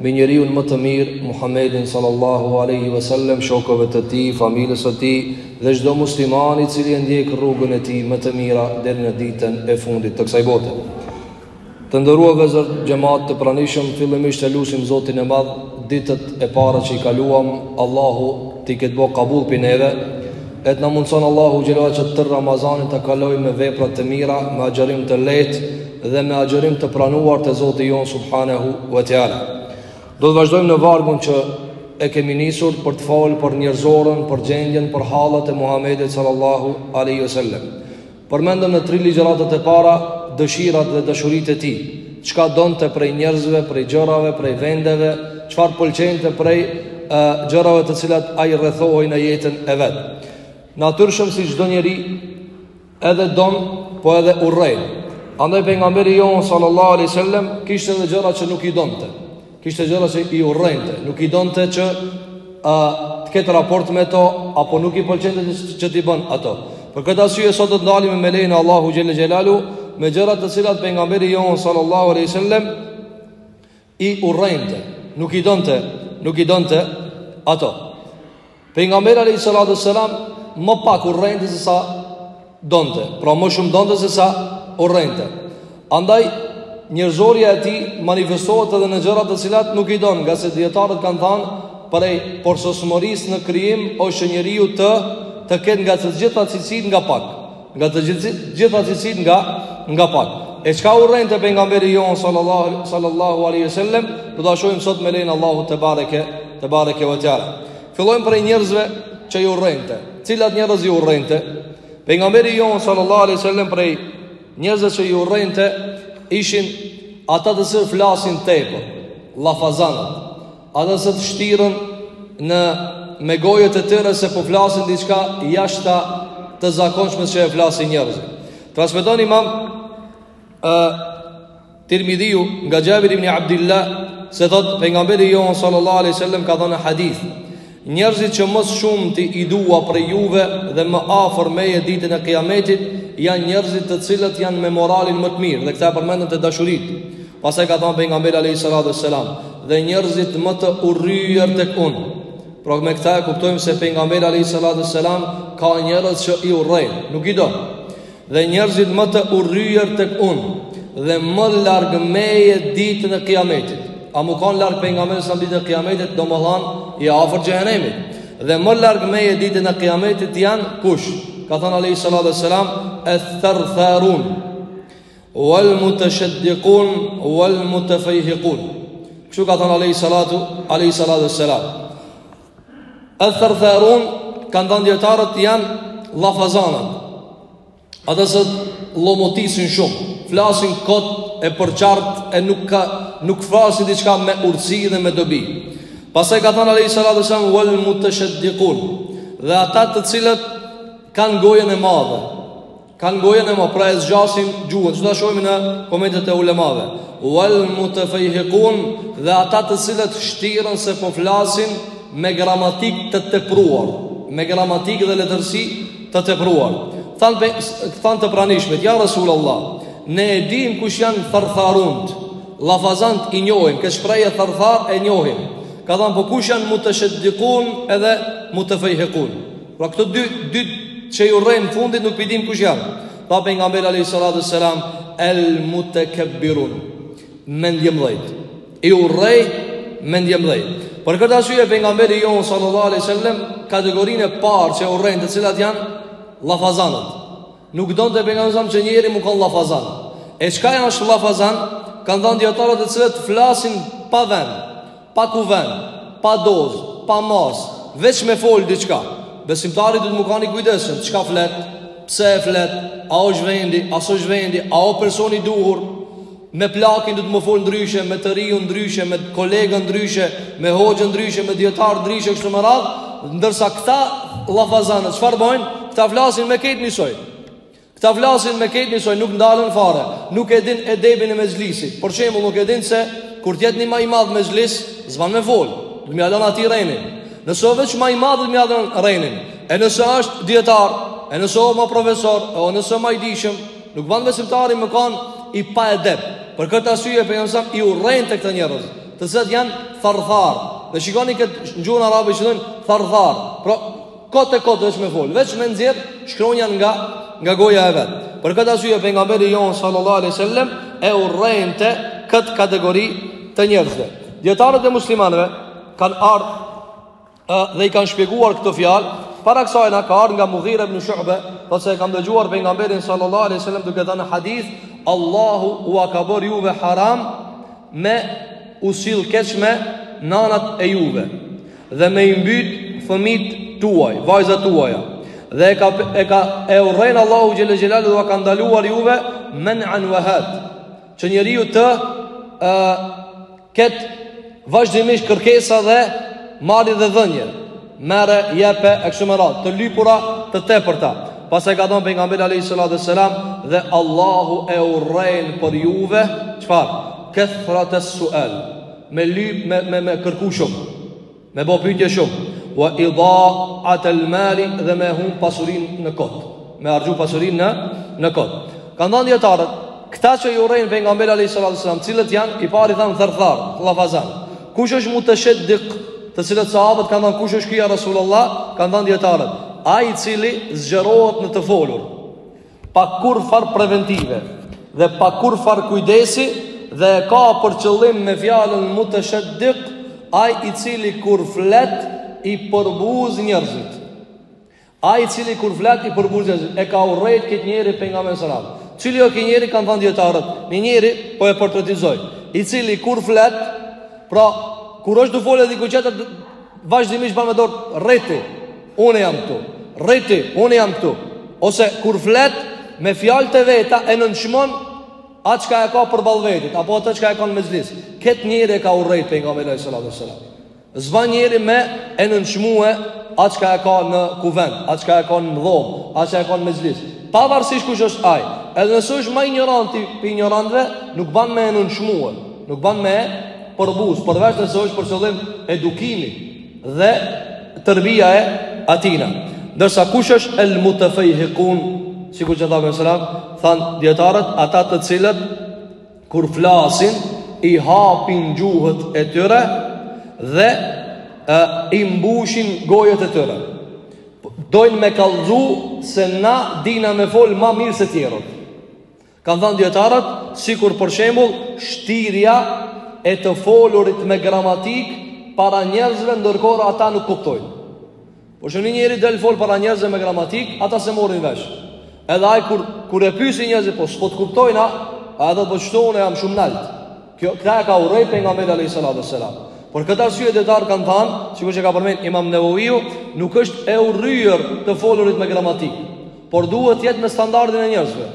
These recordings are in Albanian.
me njeriun më të mirë, Muhammedin sallallahu alaihi wasallam, shokëve të tij, familjes së tij dhe çdo musliman i cili e ndjek rrugën e tij më të mira deri në ditën e fundit të kësaj bote. Të nderuar vëllezër, xhamat të pranishëm, fillimisht e lutim Zotin e Madh, ditët e para që i kaluam, Allahu t'i ketë bo kabul për neve, e të na mundëson Allahu xhelle që tërë Ramazanin ta kalojmë me vepra të mira, me agjerim të lehtë, dhe me agjërim të pranuar te Zoti jonë subhanahu wa taala. Do të vazhdojmë në vargun që e kemi nisur për të folë për njerëzoren, për gjendjen, për hallet e Muhammedit sallallahu alaihi wasallam. Përmendëm në tri ligjëratat e para dëshirat dhe dashuritë e tij, çka donte prej njerëzve, prej gjërave, prej vendeve, çfarë pëlqente prej uh, gjërave të cilat ai rrethohej në jetën e vet. Natyrshëm si çdo njeri Edhe don, po edhe urren. Andaj pejgamberi jon sallallahu alaihi wasallam kishte edhe gjëra që nuk i donte. Kishte gjëra që i urrente, nuk i donte që a të ketë raport me to apo nuk i pëlqente që t'i bën ato. Për këtë arsye sot do të ndalemi me lejen e Allahu xhelle xhelalu me gjëra të cilat pejgamberi jon sallallahu alaihi wasallam i urrente, nuk i donte, nuk i donte ato. Pejgamberi alayhi salatu selam më pak urrente se sa donte, pra më shumë donte se sa urrente. Andaj njerëzorja e tij manifestohet edhe në gjëra të cilat nuk i don, nga se dietarët kanë thënë prej përsosmërisë në krijim osht njeriu të ketë nga të gjitha cilësitë nga pak. Nga të gjithë gjitha cilësitë nga nga pak. E çka urrente pejgamberi jon sallallahu sallallahu alaihi wasallam, do ta shohim sot me lejen Allahu tebareke tebareke ve teala. Fillojmë prej njerëzve që i urrente. Cilët njerëz i urrente? Pejgamberi jon sallallahu alaihi wasallam prej njerëzve që i urrente ishin ata të cilët flasin tepër, llafazanët. Ata të cilët shtiren me gojët e tyre se po flasin diçka jashtë të zakonshmes që e flasin njerëzit. Transmeton imam uh, Tirmidhiu nga Xhabir ibn Abdillah se thot pejgamberi jon sallallahu alaihi wasallam ka thënë në hadith Njerëzit që më së shumti i dua prej juve dhe më afër meje ditën e Kijametit janë njerëzit të cilët janë me moralin më të mirë dhe këta e përmendëm te dashuritë. Pastaj ka thënë pejgamberi alayhis salatu wassalam dhe njerëzit më të urryer tek unë. Pra me këta e kuptojmë se pejgamberi alayhis salatu wassalam ka njerëz që i urren, nuk i do. Dhe njerëzit më të urryer tek unë dhe më larg meje ditën e Kiametit. A me kanë larg pejgamberit alejhi selam ditën e Kiametit, domethënë i afërt xhehenemit. Dhe më larg meje ditën e Kiametit janë kush? Ka thënë alejhi salatu wasselam, "Athartharun wal mutashaddiqun wal mutafayhiqun." Kështu ka thënë alejhi salatu wasselam. El Thartharun kanë thënë dijetarët janë llafazanët. Ata që llomotisin shumë, flasin kot e përçart e nuk ka nuk flasin diçka me urtësi dhe me dobi. Pastaj ka thënë alejhi salatu wasselam wal mutashaddiqun. Dhe ata të cilët kanë gojën e madhe, Kanë gojën e madhe, pra e zgjasin gjuhën. Ç'do ta shohim në komentet e ulemave. Wal mutafayhiqun dhe ata të cilët shtiren se po flasin me gramatikë të tepruar, me gramatikë dhe letërsi të tepruar. Thanë pe, thanë të pranishmit, ja Rasulullah, ne e dim kush janë thartharunt. Llafazanët i njohim, këtë shprehje tharthar e njohim. Kanë thënë po kush janë mutashaddiqun edhe mutafayhiqun. Pra këto dy dy që i urren të fundit nuk po i dimë kush janë. Tha pejgamberi alayhi salatu selam el mutakabbirun. Mendjemëdhenjtë. I urrej mendjemëdhenjtë. Për këtë arsye pejgamberi jonë sallallahu alaihi wasallam kategorinë e parë që e urren të cilët janë llafazanët. Nuk donte pejgamberi alejhi selam që njeri me kon llafazan. E çka janë është llafazan? Kanë thënë dijetarët të cilët flasin pa vend, pa kuvend, pa dozë, pa masë, veç me fol diçka. Besimtari duhet me kanë i kujdesshëm, çka flet, pse e flet, a është vendi, a s'është vendi, a o personi i duhur. Me plakin duhet me fol ndryshe, me të riun ndryshe, me kolegën ndryshe, me hoxhën ndryshe, me dijetar ndryshe kështu me radhë, ndërsa këta llafazan, çfarë bëjnë? Këta flasin me krejt nisoj. Këta flasin me krejt nisoj, nuk ndalen fare, nuk e din edebin e mexhlisit. Për shembull, nuk e din se kur të jetë një ma i madh në mexhlis, s'ban me fol. Duhet me ia lon atij renin. Nëse veç ma i madh duhet me ia lon renin. E nëse është dijetar, e nëse është më profesor, e nëse më i dijshëm, Nuk ban besimtari me kanë i paedep. Për këtë arsye pejgamberi alejhi selam i urrente këta njerëz, të cilët janë tharthar. Dhe shikoni këtë në gjuhën arabe që thonë tharthar. Pra, kot e kot veç me folë, veç me nxjerrë shkronja nga, nga goja e vet. Për këtë arsye pejgamberi jonë sallallahu alaihi wasallam, e urrente këtë kategori të njerëzve. Dijetarët e muslimanëve kanë ardhë dhe i kanë shpjeguar këto fjalë para kësaj na ka ardhur nga Mughira ibn Shu'be, thotë se e kam dëgjuar pejgamberin sallallahu alaihi wasallam duke thënë hadith, Allahu ua ka bërë juve haram me u sill keq me nanat e juve dhe me i mbyt fëmijt tuaj, vajzat tuaja. Dhe e ka e ka e urren Allahu xhel xhelal dhe ua ka ndaluar juve men an wahat. Që njeriu të ë ketë vazhdimisht kërkesa dhe marrje dhe dhënie. Merre, jepe, e kështu me radhë, të lypura të tepërta. Pastaj ka thonë pejgamberi alayhis salatu wassalam dhe Allahu e urren për juve, çfarë? Kathrat as-su'al. Me lyp me me me kërku shumë. Me bo pytje shumë Wa idaat el mali dhe me hum pasurin në kot Me arxhu pasurin në, në kot Kanë dhënë dijetarët Këta që i urren pejgamberi a.s. Cilët janë, i pari thamë therthar, llafazan Kush është muteshedik Të cilët sahabët kanë dhënë kush është ky ja Rasulullah Kanë dhënë dijetarët Ai i cili zgjerohet në të folur pa kurrfarë preventive dhe pa kurrfarë kujdesi dhe e ka për qëllim me fjalën mutashaddiq ai i cili kur flet i përbuz njerëzit. Ai i cili kur flet i përbuz njerëzit e ka urrejt këtë njeri pejgamberi sallallahu alajhi wasallam. Cili o ky njeri kanë thënë dijetarët, një njeri po e portretizoj, i cili kur flet, pra kur është tu folë dikush tjetër Vazhdimisht bën me dorë rrini. Unë jam këtu. Rrini, unë jam këtu. Ose kur flet me fjalët e veta e nënçmon atë çka e ka përballë vetit apo atë çka e ka në mexhlis. Kët njeri e ka urrejt pejgamberi sallallahu alajhi wasallam. S'ban njeri me e nënçmue atë çka e ka në kuvend, atë çka e ka në dhomë, atë çka e ka në mexhlis. Pavarësisht kush është ai, edhe nëse është ma injoranti i injorantëve nuk ban me e nënçmue. Nuk ban me e përbuz, përveç nëse është për qëllim edukimi dhe terbije e atina. Ndërsa kush është el mutafejhikun, sikur që tha alejhi selam, than dijetarët, ata të cilët, kur flasin, i hapin gjuhët e tyre dhe e, i mbushin gojët e tyre. Dojnë me kallzu se na dina me folë ma mirë se tjerët. Kanë thënë dijetarët, sikur për shembull shtirja e të folurit me gramatik para njerëzve ndërkohë ata nuk kuptojnë. Po çohet një njeri del fol para njerëzve me gramatik, ata s'e morrin vesh. Edhe ai kur kur e pyesin njerëzit po s'po të kuptojnë, a edhe po thotë unë jam shumë nalt. Këta e ka urrejt pejgamberi alayhis salatu wassalam. Për këtë arsye dijetarët kanë thanë, sikurse e ka përmen imam Neveviu, nuk është e urryer të folurit me gramatik. por duhet të jetë me standardin e njerëzve.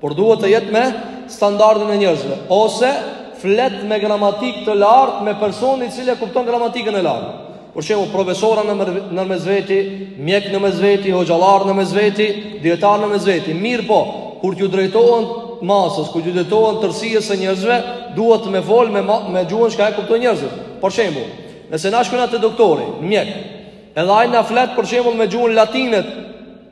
Por duhet të jetë me standardin e njerëzve ose flet me gramatikë të lartë me personin i cili e kupton gramatikën e lartë. Për shembull, profesora në mes veti, mjek në mes veti, hoxhallarë në mes veti, dijetarë në mes veti. Mirëpo, kur t'ju drejtohen masës, kur t'ju drejtohen tërësisë së njerëzve, duhet me fol me me gjuhën çka e kuptojnë njerëzit. Për shembull, nëse na shkojmë te doktori, në mjek, edhe ai na flet për shembull me gjuhën latine,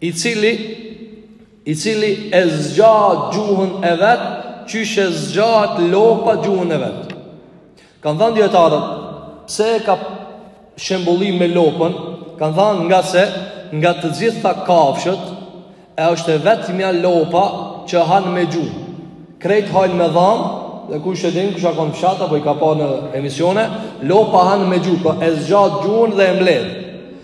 i cili i cili e zgjat gjuhën e vet qysh e zgjat lopa gjuhën e vet kanë thënë dijetarët pse e ka shembullu me lopën kanë thënë ngase nga të gjitha kafshët e është e vetmja lopa që han me gjuhë krejt hajnë me dhamë dhe kush e din, kush a konë n'fshat apo i ka pa në emisione, lopa han me gjuhë, po e zgjat gjuhën dhe e mbledh.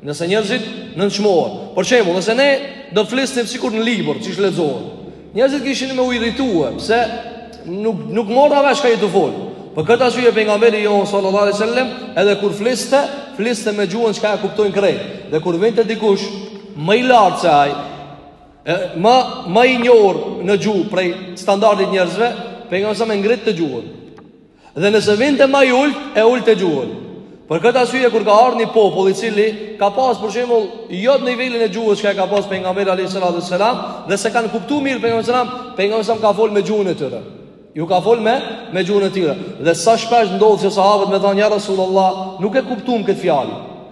Nëse njerëzit nënçmohen. Për shembull, nëse ne do të flisnim sikur në libër, qysh lexohet. Njerëzit kishin me u irritu, pse nuk nuk mora vesh çka je tu fol. Për këtë arsye pejgamberi jonë sallallahu alaihi wasallam, edhe kur fliste, fliste me gjuhën çka e kuptojnë krejt. Dhe kur vinte dikush ma i lartë se ai, ma ma i njohur në gjuhë prej standardit njerëzve, pejgamberi salam e ngritte gjuhën. Dhe nëse vinte ma i ult, e ulte gjuhën. Për këtë arsye kur ka ardh ni popull i cili ka pas për shembull jo në nivelin e gjuhës çka e ka pas pejgamberi alayhi salatu wasalam dhe s'e kanë kuptu mirë pejgamberin salam, pejgamberi salam ka fol me gjuhën e tyre. Ju ka fol me me gjuhën e tyre. Dhe sa shpesh ndodh që sahabët me thanë ja Rasulullah, nuk e kuptum këtë fjalë.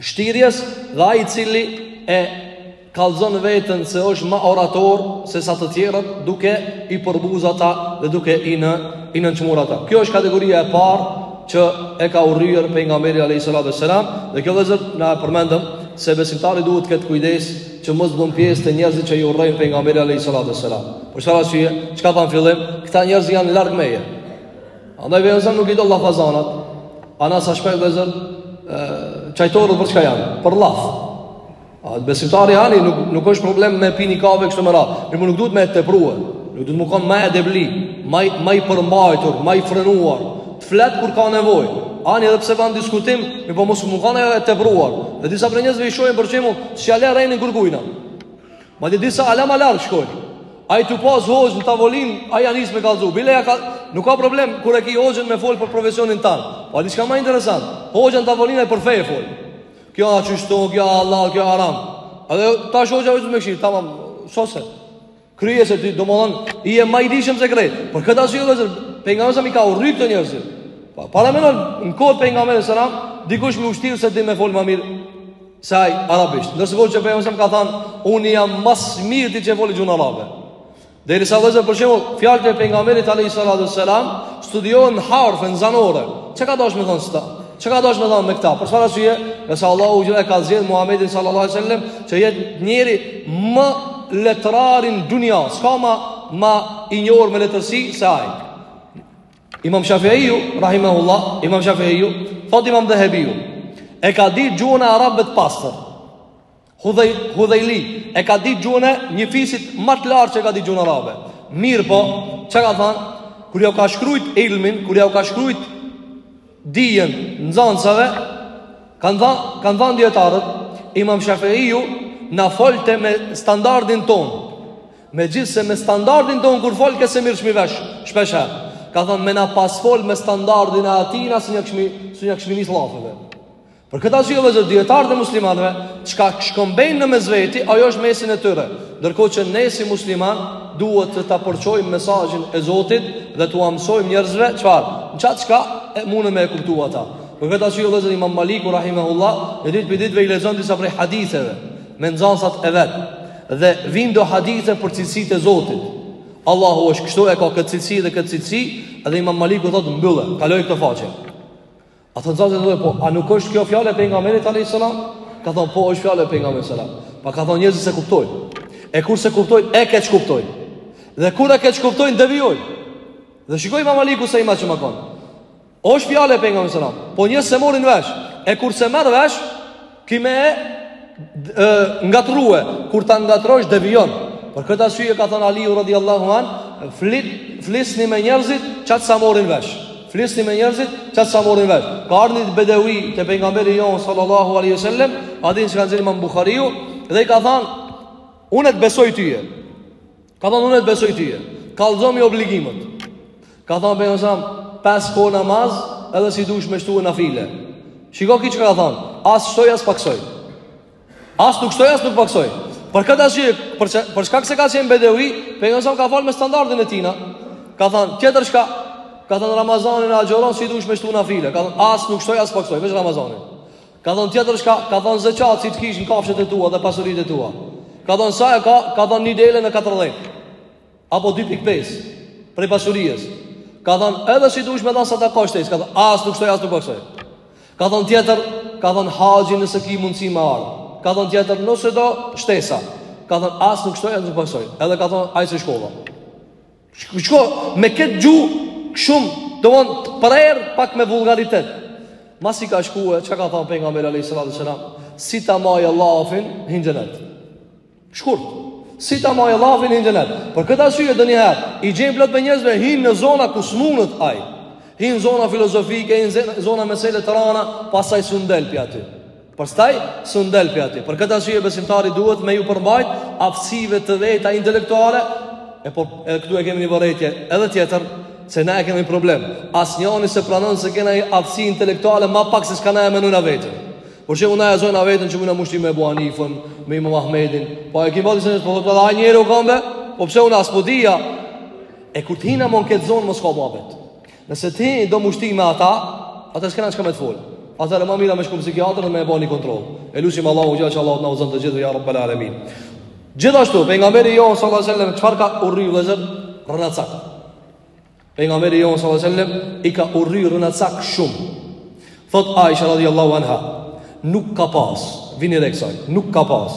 shtirjes dhe ai i cili e kallzon veten se është ma orator se sa të tjerët duke i përbuz ata dhe duke i në i nënçmu ata. Kjo është kategoria e parë që e ka urryer pejgamberi alayhi salatu wasalam dhe kjo vllezër na e përmend se besimtari duhet të ketë kujdes që mos me bo pjesë te njerëzit që i urren pejgamberi alayhi salatu wasalam. Për çfarë arsye? Çka tha n'fillim? Këta njerëz janë larg meje. Andaj vllezër nuk i do llafazanat. A na sa shpesh vllezër çajtorët për çka janë? Për llaf. A besimtari ani nuk nuk është problem me pi ni kave kështu ma rrallë. Mirëpo nuk duhet me e tepru. Nuk duhet me kon ma edebli, ma ma i përmbajtur, ma i frenuar. Të flet kur ka nevojë. Ani edhe pse ban diskutim, mirëpo mos me kan e tepruar. Dhe disa prej njerëzve i shohin për shembull, s'ja len renin kurkujna. Madje disa hala ma lartë shkojnë Ai tu pas hoxhën në tavolin Ai ja nis me kallzu Bile ja ka Nuk ka problem Kur e ki hoxhën me fol për profesionin tand Pa po di çka ma interesant Hoxha në tavolin e për fe fol Kjo a qështu Kjo a hallall Kjo haram Edhe tash hoxha me këshirë Tamam Sose Kryje se ti domethënë je ma i dijshëm se krejt Për këtë arsye vllezër Pejgamberi salam i ka urrejtë kta njerëz Pa, paramendo, në kohë t'pejgamberit alejhi selam, dikush me u shtirë se di me fol ma mirë Se ai, arabisht. Ndërsa vetë pejgamberi alejhi selam ka thanë, unë jam ma s'mirti që e fol gjuhën arabe. Derisa vllezër, për shembull, fjalët e pejgamberit alejhi Salatu Selam, studiohen në harfe, në zanore. Çka ka dashë me thanë sëta? Çka ka dashë me thanë me këta? Për këtë arsye, nëse Allahu xhel e ka zgjedh Muhammedin sallallahu alejhi selam, që jetë njeri më letrari n'dunja, s'ka ma, ma i njohur me letërsi, se ai. Imam Shafi'iu rahimahullah, Imam Shafi'iu, thotë Imam Dhehebiu, e ka dit gjuhën e arabëve të pastër. Hudhej Hudhejli e ka dit gjuhën e një fisit më të lartë që ka dit gjuhën arabe. Mirëpo, çka ka thënë? Kur jau ka shkrujt ilmin, kur jau ka shkrujt dijen nxënësave, kanë thënë, kanë thënë dijetarët, Imam Shafi'iu na folte me standardin ton. Megjithëse me standardin tonë kur folke s'e mirrshmi vesh, shpeshherë. Ka thënë me na pas fol me standardin e tina na s'nja këshmi, s'nja këshmi nis llafeve. Për këtë arsye vllezër dijetarët e muslimanëve, çka shkëmbejnë në mes veti, ajo është mesin e tyre. Ndërkohë që ne si musliman duhet të ta përçojmë mesazhin e Zotit dhe t'ua mësojmë njerëzve çfarë, qat çka e munden me e kuptu ata. Për këtë arsye vllezër Imam Maliku rahimahullah, një ditë prej ditëve i lexon disa prej haditheve me nxënësat e vet. Dhe vijnë do hadithe për cilësitë e Zotit. Allahu është kështu e ka këtë cilësi dhe këtë cilësi, edhe Imam Maliku thotë mbylle, kaloje këtë faqe. A thonë nxënësit po, a nuk është kjo fjalë e pejgamberit alayhis salam? Ka thonë po, është fjalë e pejgamberit sallallahu alaihi wasallam. Po ka thonë njerëzit s'e kuptojnë. E kur s'e kuptojnë, e keqkuptojnë. Dhe kur e keqkuptojnë, devijojnë. Dhe shikoj Imam Maliku se ima që më kanë. Oshtë fjalë e pejgamberit alejhi selam Po njerëzit s'e morin vesh E kur s'e merr vesh Ki me e, e ngatrru Kur ta ngatrrosh devijon Për këtë arsye ka thënë Aliu radiallahu anh flit, Flisni me njerëzit Qatë sa morin vesh Flisni me njerëzit Qatë sa morin vesh Ka ardhë një bedevi Te pejgamberi jonë Sallallahu alaihi sallam Hadithin që ka nxjerrë Imam Buhariu Dhe i ka thënë Unë të besoj ty Ka thënë unë të besoj ty Kallzom obligimet Ka thënë pejgamberi alejhi selam Pesë kohë namaz Edhe si dush me shtu nafile Shiko ky çka ka thënë As shtoj, as paksoj As nuk shtoj, as nuk paksoj Për këtë arsye Për, që, për shkak se ka qenë bedevi Pejgamberi alejhi selam ka folë me standardin e tina Ka thënë Tjetër çka Ka thënë Ramazanin e agjeron Si dush me shtu nafile Ka thënë As nuk shtoj, as paksoj Veç Ramazanin Ka thënë tjetër çka, ka thënë zeqat si të kish në kafshët e tua dhe pasuritë e tua. Ka thënë sa e ka, ka thënë një dele në 40, apo 2.5, prej pasurisë. Ka thënë edhe si dush me dhënë sadaka shtesë, ka thënë as nuk shtoj, as nuk paksoj. Ka thënë tjetër, ka thënë haxhin nëse ki mundësi me ardhë. Ka thënë tjetër, nëse do shtesa. Ka thënë as nuk shtoj, as nuk paksoj. Edhe ka thënë ai se shkolla. Shko, me këtë gjuhë shumë, të vonë të prerë pak me vulgaritet Masi ka shku, e çka ka thonë Pejgamberi alejhi salatu selam? Si ta majë llafin, hin n'xhenet. Shkurt. Si ta majë llafin, hin n'xhenet. Për këtë arsye ndonjëherë i gjen plot prej njerëzve, hin në zona ku s'munet ai. Hin zona filozofike, hin zona mesele të rana. Pastaj s'un del prej aty Pastaj s'un del prej aty. Për këtë arsye besimtari duhet me ju përmbajt aftësive të veta intelektuale. E po edhe këtu e kemi një vërejtje edhe tjetër se na e kemi problem. Asnjëri s'e pranon se kena aftësi intelektuale më pak se çka na e menojna veten. Por qe na e zojna veten që muna m'u shti me Ebu Hanifen, me Imam Ahmedin. Po e kemi se po thotë ai njeri u kon be, po pse unë a s'po di a. E kur t'hina mu n'këtë zonë mo s'ka muhabet. Nëse ti do m'u shti me ata, ata s'kena çka me të folë. Atëherë më e mira me shku psikiatër dhe me e bo një kontrol. E lusim Allahun xhele që Allahu të na udhëzon të gjithë, ja Rabbel Alemin. Gjithashtu, Pejgamberi jonë sallallahu alaihi wasallam, çfarë ka urri vëllazër? Rrenacakët. Pejgamberi jonë sallallahu alaihi wasallam i ka urri rrenacakët shumë. Thot Aisha radhiyallahu anha, nuk ka pas, vini re kësaj, nuk ka pas.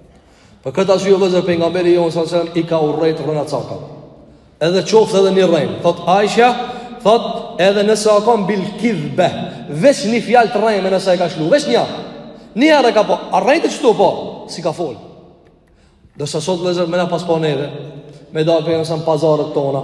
Për këtë arsye vëllazër pejgamberi jonë alejhi selam i ka urrejt rrenacakët. Edhe qoftë edhe një rrenë, thot Aisha, thot edhe nëse o kon bil kidhbe, veç një fjalë të rrenë nëse e ka lshu, veç një. Një herë e ka pa, a rrejte, stop, s'i ka fol. Do thotë sot vëllazër me na pas pa neve. Me dalë Pejgamberi alejhi selam n'pazaret tona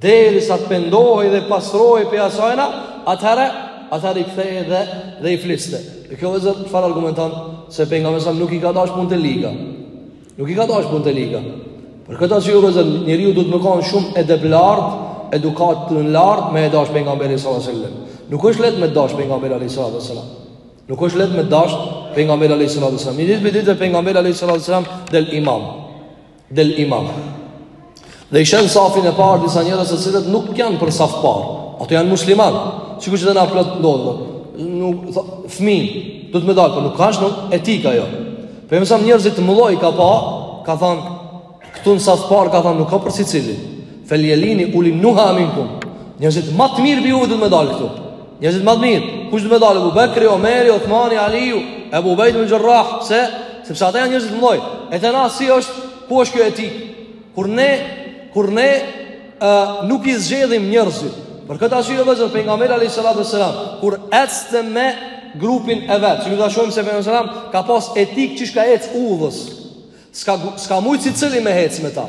Deri sa të pendohej dhe pastrohej për asajna, atëherë, atëherë i kthej dhe, dhe i fliste. E kjo dhe zërë, qëfar argumentan, se për nga mesam nuk i ka dash pun të liga. Nuk i ka dash pun të liga. Për këta që ju dhe zërë, njëri ju du të më kanë shumë edhe për lartë, edukat të në lartë, me e dash për nga mërë i Nuk është letë me dash për nga mërë i sallë Nuk është letë me dash për nga mërë i sallë Një ditë për ditë për nga mërë i sallë Del imam. del imam. Dhe i sheh n'safin e parë disa njerëz të cilët nuk janë për saf parë. Ata janë musliman. Sikur që te na plot ndodh. Nuk fëmin, duhet me dalë, por nuk ka asnjë etikë ajo. Pejgamberi alejhi selam njerëzit të mëlloj ka pa, ka thon këtu në saf parë ka thon nuk ka për sicilin. Felielini ulin nuha minkum. Njerëzit më të mirë prej juve duhet me dalë këtu. Njerëzit më të mirë, kush duhet me dalë? Abu Bekri, Omeri, Uthmani, Aliu, Abu Ubayd ibn Jarrah, pse? Sepse ata janë njerëz të mëdhenj. E te na si është, ku është kjo etikë? Kur ne, kur ne uh, nuk i zgjedhim njerëzit. Për këtë arsye vëllazër pejgamberi alayhi salatu wasalam, kur ecte me grupin e vet, kur ta shohim se pejgamberi sallam ka pas etikë qysh ka ec udhës. S'ka s'ka mujt secili me ec me ta.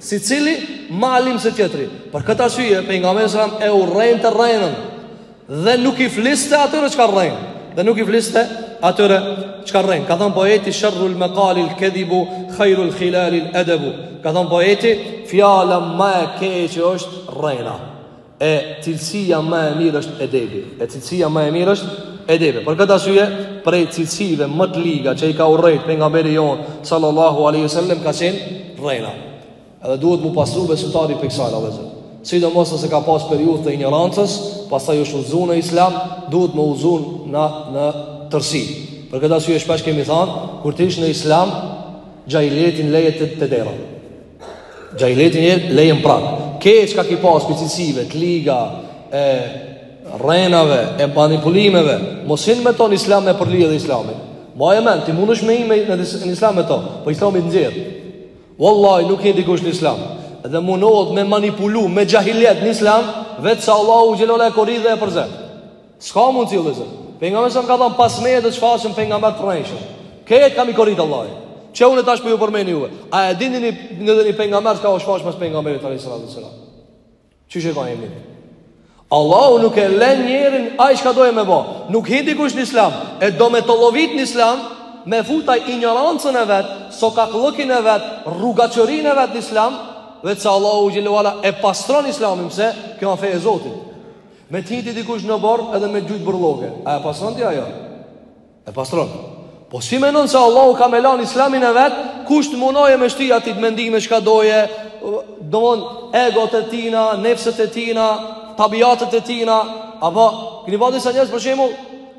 Secili ma alim se tjetri. Për këtë arsye pejgamberi sallallahu alajhi wasallam e urrente rrenën dhe nuk i fliste atyre çka rrejnë dhe nuk i fliste atyre çka rrejnë. Ka thënë poeti sherrul mekalil kedhibu hajrul hilalil edebu. Ka thënë poeti fjala ma e keqe është rrena. E cilësia më e mirë është edebi. E cilësia më e mirë është edebi. Për këtë arsye, prej cilësive më të liga që i ka urrejt pejgamberi jonë, sallallahu aleyhi sallam, ka qenë rrena. Edhe duhet m'u pastru besimtari prej kësaj, vëllezër. Sidomos nëse ka pas periudhë të injorancës, pastaj është udhëzu në islam, duhet m'u udhëzu në, në tërsi. Për këtë arsye, shpesh kemi thanë, kur të hish në islam, xhahilijetin leje te, te dera. Xhahilijetin leje n'prag Krejt çka ki pas prej cilësive Të liga e rrenave E manipulimeve Mos hin me to n'islam me përly edhe islamin Ma e men, ti mundesh me hi në, në islam me to Po islami t'nxjerr Wallahi, nuk hin dikush në islam Dhe mundohet me manipulu Me xhahilijet në islam Vetëm se Allahu xhelle ve ala e korit dhe e përzen S'ka mundësi vëllezër. Pejgamberi sa ka thënë pas meje do të shfaqen pejgamber të rrejshëm. Krejt ka me i korit Allahu. Qe unë tash po ju përmend juve. A e dini një një dhënë pejgamber ka u shfaq pas pejgamberit sallallahu alaihi wasallam. Qysh e ka emrin. Allahu nuk e lën njerin ai çka doje me bë. Nuk hin dikush në Islam, e do me tollovit në Islam, me fut aj injorancën e vet, sokakllëkin e vet, rrugaçërinë e vet në Islam, vetëm se Allahu xhelle ve ala e pastron Islamin pse kjo është fe e Zotit. Me të hi ty dikush në oborr edhe me gjujt bërlloke. A e pastron ti a jo? E pastron. Po si mendon se Allahu ka me lan islamin e vet, kush të munoje me shti aty mendime çka doje, domon egot e tina, nefset e tina, tabiatet e tina, apo keni pa disa njerëz për shembull,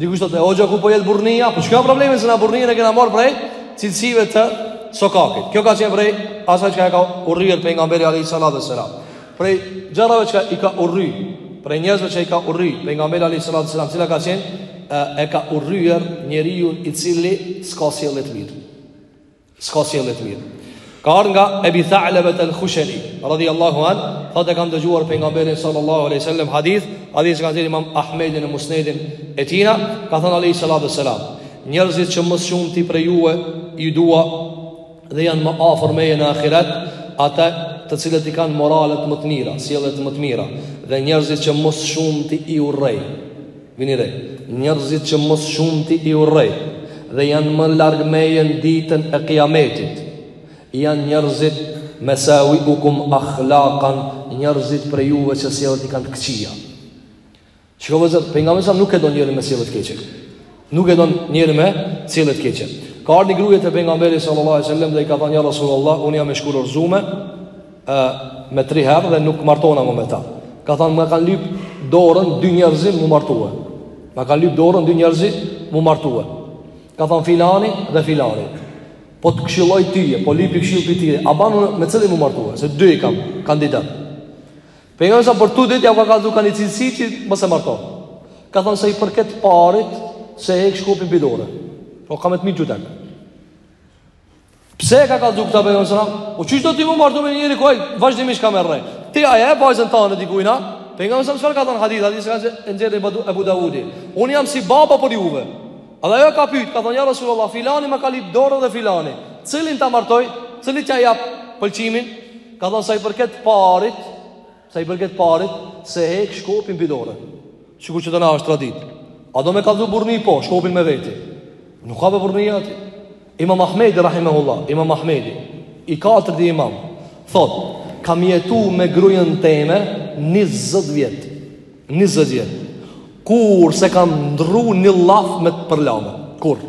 Dikush thotë hoxhë ku po jet burrnia, po çka problemi se na burrninë e kena marrë prej, cilësive të sokakit. Kjo ka qenë prej, asaj çka e ka urryer pejgamberi alejhi salatu ve selam. Prej gjërave çka i ka urry, prej njerëzve që i ka urry pejgamberi alejhi salatu ve selam, cila ka qenë, e, e ka urryer njeriun i cili s'ka sjellje të mirë. S'ka sjellje të mirë. Ka ardh nga Ebi Tha'labah al-Khushani, radiyallahu an, thotë e kam dëgjuar pejgamberin sallallahu alaihi wasallam hadith, hadith që ka nxjerrë Imam Ahmedi në Musnedin e tina, ka thënë alaihi salatu wasalam, njerëzit që më së shumti prej juve i dua dhe janë më afër meje në ahiret, ata të cilët i kanë moralet më të mira, sjelljet më të mira dhe njerëzit që më së shumti i urrej. Vini re, njerëzit që më së shumti i urrej dhe janë më larg meje në ditën e Kijametit, janë njerëzit mesawikum akhlaqan njerëzit prej juve që sjelljet i kanë të këqija. Shiko vllazër, pejgamberi sa nuk e don njerin me sjellje të keqe. Nuk e don njerin me sjellje të keqe. Ka ardhur një gruje te pejgamberi sallallahu alajhi wasallam dhe i ka thënë ja Rasulullah, unë jam e shkurorzuar me tri herë dhe nuk martona më me ta. Ka thënë ma kanë lyp dorën dy njerëz me m'martu. Ma kanë lyp dorën dy njerëz me m'martu. Ka thënë filani dhe filani. Po të këshilloj ty, po lypi këshillë pi teje. A banu me cilin me u martu? Se dy i kam kandidat. Pejgamberi për të dytë ja ka kallzu ka një cilësi që mos e marton. Ka thënë sa i përket t'parit s'e hek shkopin pi dore. Po kam të mitë jutek. Pse e ka kallzu këtë pejgamberi sallallahu alajhi wasallam? O qysh do ti me u martu me një njeri ku ai vazhdimisht ka me rreh. Ti a ja ep vajzën tane dikujt na? Pejgamberi sallallahu alajhi ka thënë hadith, hadith që e nxjerr Abu Abu Dawudi. Un jam si baba për juve. Edhe ajo ka pyet, ka thënë ja Rasulullah, filani ma ka lyp dorën dhe filani. Cilin ta martoj? Cilit t'ja jap pëlqimin? Ka thënë sa i përket t'parit, Sa i përket t'parit, s'e hek shkopin pi dore. Sikur që te na është traditë. A do me kalzu burrni po, shkopin me veti. Nuk ka pe burrni aty. Imam Ahmedi rahimahullah, Imam Ahmedi, i katërti imam, thot, kam jetu me grujën teme 20 vjet. 20 vjet. Kurrë s'e kam ndrru një llaf me të përlame. Kurrë.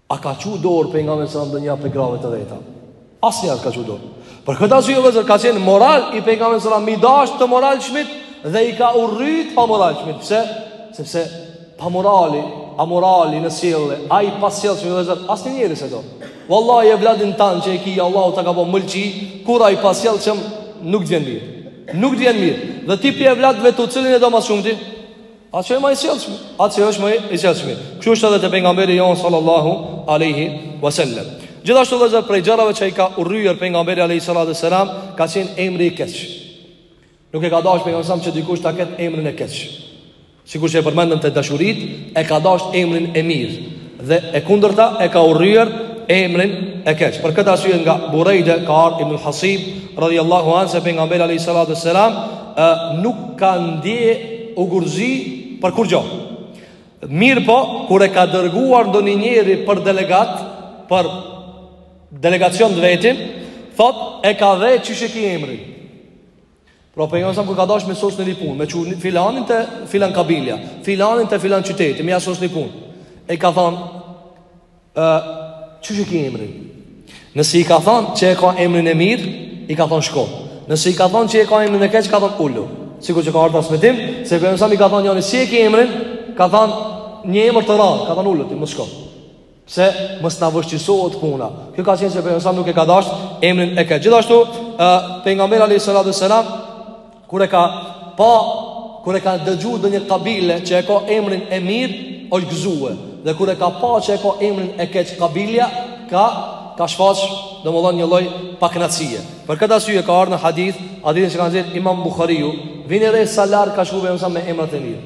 A ka çu dorë pejgamberi sa ndonjëherë pi grave të veta? Asnjëherë s'ka çu dorë. Për këtë arsye vëllazër ka qenë moral i pejgamberit sa mi dash të moralshmit dhe i ka urry t'pamoralshmit. Pse? Sepse pamorali, amorali në sjellje, ai i pasjellshmi vëllazër asnjë njeri s'e do. Wallahi evladin tan që e ki Allahu ta ka bë mëlçi, kur â i pasjellshëm nuk vjen mirë. Nuk vjen mirë. Dhe ti pi evladve tu cilin e do ma shumë ti? Atë që â ma i sjellshëm, atë që është ma i sjellshëm. Kështu është edhe te pejgamberi jon sallallahu alaihi wasallam. Gjithashtu edhe prej gjërave që i ka urryer pejgamberi alaihi salatu wasalam, ka qenë emri i keq. Nuk e ka dashur pejgamberi sa që dikush ta ketë emrin e keq. Sikur që e përmendëm te dashurit, e ka dashur emrin e mirë. Dhe e kundërta e ka urryer emrin e keq. Për këtë arsye nga Burejde Ibn Hasib radhiyallahu anhu se pejgamberi alayhi salatu selam nuk ka ndje ugurzi për kurgjo. Mirëpo, kur e ka dërguar ndonjë njeri për delegat, për delegacion të vetin, thot e ka dvet qysh e ki emrin. Pra pejgamberi a.s. kur ka dash me sos një punë, me çu një filanin te filan kabilja, filanin te filan qyteti, me ja sos një punë. E ka thonë, qysh e ki emrin? Nëse i ka thonë që e ka emrin e mirë, i ka thonë shko. Nëse i ka thonë që e ka emrin e keq, i ka thonë ulu. Sikur që ka ardhë transmetim, se pejgamberi a.s. i ka thonë njonit, si e ki emrin? Ka thonë, një emër të ranë, ka thonë ulu, ti mos shko. se mos na vështirësohet puna. Kjo ka qenë se pejgamberi a.s. nuk e ka dasht emrin e keq. Gjithashtu, pejgamberi alayhi salatu sallam kur e ka pa kur e ka dëgju ndonjë kabile që e ka emrin e mirë, osht gëzue. Dhe kur e ka pa që e ka emrin e keq kabilja, ka, ka shfaq domethënë një lloj paknaqësie. Për këtë arsye ka ardhë në hadith, hadithin që ka nxjerrë imam Bukhariu, vini re sa larg ka shku pejgamberi a.s. me emrat e mirë.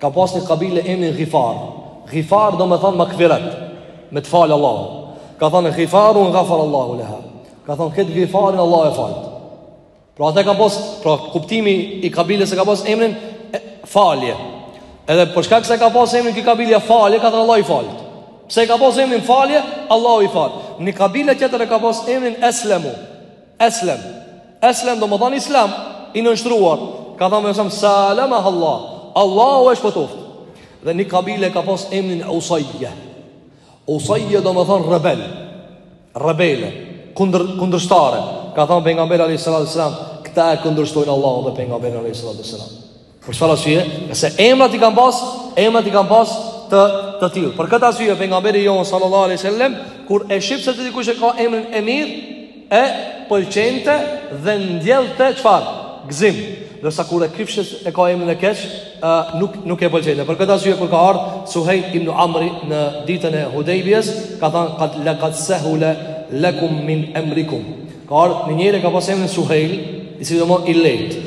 Ka pas një kabile emnin Ghifar. Ghifar do me thonë magfiret, me të falë Allahu. Ka thonë Ghifarun gafarallahu leha. Ka thonë këtë Ghifarin Allahu e faltë. Pra ata ka pas, pra kuptimi i kabiles e ka pas emrin e, falje. Edhe për shkak se ka pas emrin kjo kabilja falje, ka thonë Allahu i faltë. Pse ka pas emrin falje, Allahu i faltë. Një kabile tjetër e ka pas emrin Eslemu. Eslem. Eslem do me thonë islam, i nënshtruar. Ka thonë pejgamberi a.s., salemeha Allah. Allahu e shpëtoftë. Dhe një kabile ka pas emnin Usajje. Usajje do me thonë rebel. Rebele. Kundër, kundërshtare. Ka thonë pejgamberi a.s. Këta e kundërshtojnë Allahun dhe pejgamberin a.s. Për çfarë arsye? Se emrat i kanë pas, emrat i kanë pas të të tillë. Për këtë arsye pejgamberi jonë sallallahu alaihi wasallam kur e shifte se dikush e ka emrin e mirë, e pëlqente dhe ndjellte çfarë? Gzim. Ndërsa kur e shifte se e ka emrin e keq, nuk nuk e pëlqente. Për këtë arsye kur ka ardhur Suhejl ibn Amri në ditën e Hudejbjes, ka thënë qad laqad sahula lakum min amrikum. Ka ardhur një njeri e ka pas emrin Suhejl, i cili do të thotë i lehtë.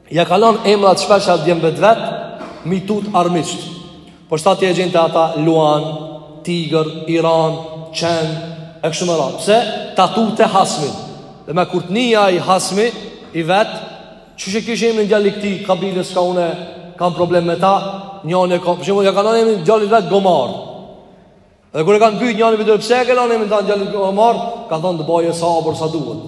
Ja ka lanë emrat shpeshherë djemve t'vet, me i tutë armiqt. Për qata ti e gjen te ata Luan, Tigër, I ranë, Qen, e kështu me radhë. Pse? Ta tutë hasmin. Domethënë kur të nijë hasmi, i vet, qysh e kish emrin djali këtij kabiles ka unë, kam problem me ta, njani e ka, për shembull, ja ka lanë emrin djalit vet gomar. Dhe kur e kanë pyet njërin prej tyre pse e ke lënë emrin djalit gomar, ka thënë të bëjë sabër sa duhet.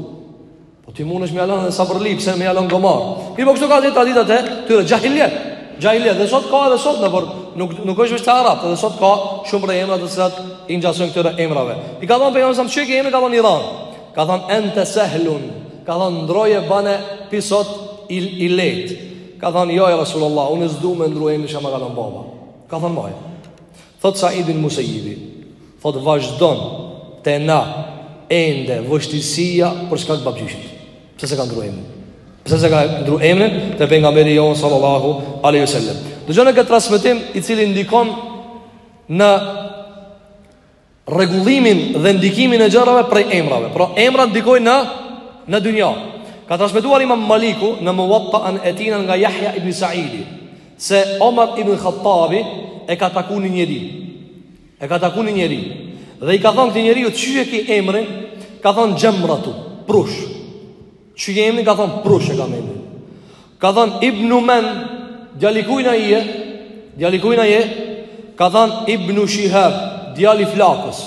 Po ti mundesh me lënë sabërli, pse me lënë gomar. Mirëpo kështu kanë qenë traditat e tyre xhahilijet. Xhahilijet, dhe sot ka edhe sot nëpër nuk nuk është veç te arabët, edhe sot ka shumë prej emrave të cilat i ngjasojnë këtyre emrave. I ka thënë pejgamberi a.s. qysh e ki emrin, ka thënë I ranë. Ka thënë ente sehlun. Ka thënë ndrroje bane prej sot i i lehtë. Ka thënë jo ja Rasulullah, unë s'du me ndrru emrin që ma ka lon baba. Ka thënë moj. Thotë Said ibn Musejibi, thotë vazhdon te na ende vështirësia për shkak të babgjyshit. Pse s'e ka ndru emrin? Pse s'e ka ndru emrin te pejgamberi jon sallallahu alaihi wasallam? Dëgjoni këtë transmetim i cili ndikon në rregullimin dhe ndikimin e gjërave prej emrave. Pra emrat ndikojnë në në dynja. Ka transmetuar Imam Maliku në Muwatta'an e tij nga Yahya ibn Sa'idi Se Omar ibn Khattabi e ka taku një njeri E ka taku një njeri Dhe i ka thonë këtij njeriut qysh e ki emrin Ka thonë xhemratu, prush Qysh emrin ka thonë prush e kam emrin Ka thonë ibnu men Djali kujna je Djali kujna je Ka thonë ibnu shihab Djali flakës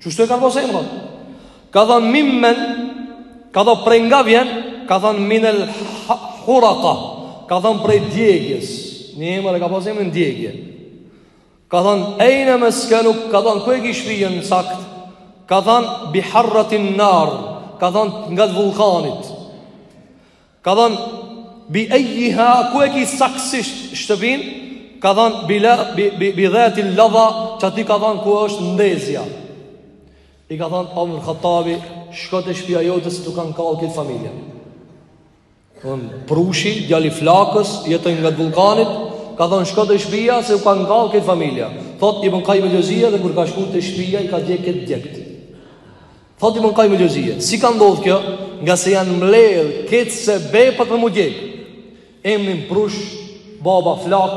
Qështu e ka pas emnin Ka thonë mimmen Ka thonë prej nga vjen Ka thonë minel huraka Ka thonë prej djegjes Një e e ka pas emnin djegje Ka thonë ejne meskenuk Ka thonë ku e ki shpijën saktë Ka thonë biharratin nar Ka thonë ngat vullkanit Ka thanë bi ejjiha ku e ki saksisht shtëpinë ka thanë bi la bi bi bi dhati ladha qaty ka thanë ku është ndezja i ka thanë Omar Khattabi shko te shpia jote se t'u kanë kall krejt familja Thonë prushi djali flakës jeton ngat vullkanit ka thanë shko te shpia se u kanë kall krejt familja thotë Ibn Qayyim al-Jawziyya dhe kur ka shku te shpia i ka gjet krejt djegt Thotë Ibn Qayyim al-Jawziyya, si ka ndodh kjo, nga se janë mbledh krejt sebepat për m'u djeg. Emrin Prush, baba Flak,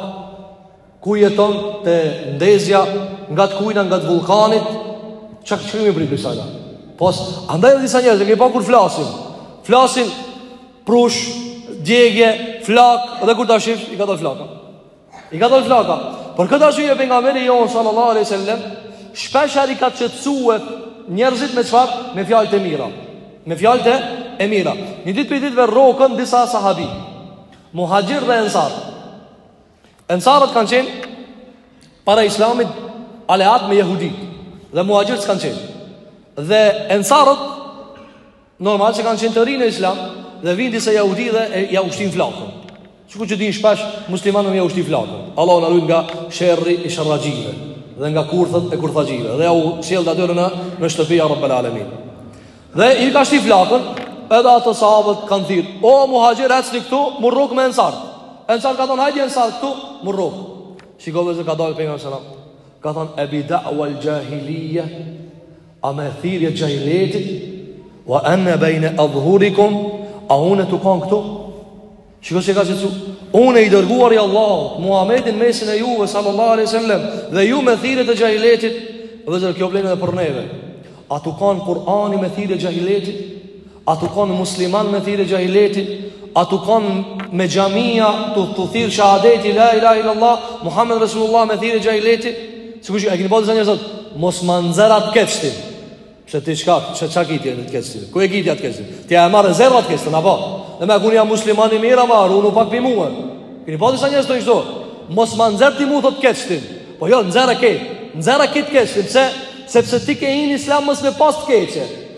ku jeton te ndezja ngat kujna ngat vullkanit, çka ka shkruar për kësaj. Pos, andaj disa njerëz i ke pa kur flasin, flasin Prush, djegje, flak dhe kur ta shifsh i ka dal flaka. I ka dal flaka. Për këtë arsye pejgamberi jon sallallahu alaihi wasallam shpeshherë i ka qetësuar njerëzit me çfarë? Me fjalë të mira. Me fjalë të mira. Një ditë prej ditëve rroken disa sahabë. Muhajir dhe ensar. Ensarët kanë qenë para islamit aleat me jehudit. Dhe muhajir s'kanë qenë. Dhe ensarët Normal që kanë qenë të rinj në islam dhe vijnë disa jehudi dhe e, jau shtin flakën. Sikur që dinë shpesh muslimanët jau shtin flakën. Allahu na rujt nga sherri i sherraxhive dhe nga kurthët e kurthaxhive. Dhe jau sjelltë atyre në në shtëpi ja Rabbul Alamin. Dhe i ka shti flakën, edhe ata sahabët kanë thirr, "O muhaxhir, ecni këtu, m'u rrok me ensar." Ensar ka thonë, "Hajde ensar këtu, murruk." Shikove se ka dalë pejgamberi sallallahu alajhi wasallam. Ka thonë, "Abi da'wal jahiliyyah A me thirrje xhahiletit Wa ene bejne adhurikum A unë tu kanë këtu Shiko që ka që su Unë i dërguari i Allahut Muhammedi n'mesin e juve sallallahu alai sallam Dhe ju me thirrje të xhahiletit Vëllezër kjo vlen edhe për neve A tu kanë Kurani me thirrje xhahiletit A tu kanë musliman me thirrje xhahiletit A tu kanë me xhamia Tu të thirrë shahadeti La ilahe illallah Muhammed Resulullah me thirrje xhahiletit Së kushë e kini bëtë zë një zëtë Mos ma nxerr t'keqen Se ti çka, që qa kitje në të kesi Ku e ki ti atë të keqe Ti e man rezervë atë të keqe, apo Dhe me kunë jam musliman i mira marë Unë u pak për muë Kini pa disa njerëz të ishdo Mos ma nxerr ti mu thot t'keqen Po jo, nëzër e ke Nëzër e ke të kesi Pse, sepse ti ke hi n'islam mos me pas të keqe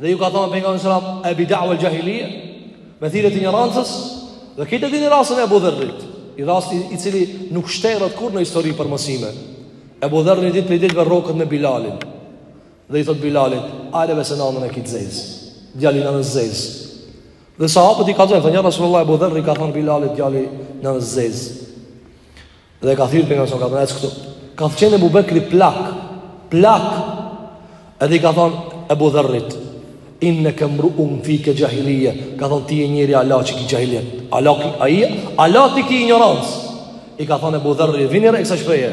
Dhe ju ka thanë pejgamberi sallallahu alajhi wasallam, "Ebi da'wal xhahilije", me thirrjet e injorancës, dhe këtë e dini rastin e Ebu Dherrit, i rasti i cili nuk shterret kurrë në histori për mësime. Abu Dherri një ditë prej ditëve rroket me Bilalin. Dhe i thot Bilalit, "Hajde bre se nanën e ki t'zezë." Djali i nanës zezë. Dhe sahabët i kallzojnë, thonë, "Ja Rasulullah Abu Dherri i ka thanë Bilalit djali i nanës zezë." Dhe ka thirrë pejgamberi ka thënë, këtu. Ka qenë Ebu Bekri plak, plak. Edhe i ka thanë Ebu Dherrit, inneke mru'un fike xhahilije. Ka thanë, ti je njeri hala që ki xhahilije. Hala ki, ai, hala ti ki injorancë. I ka thanë Ebu Dherri, vini re, e kësaj shprehje.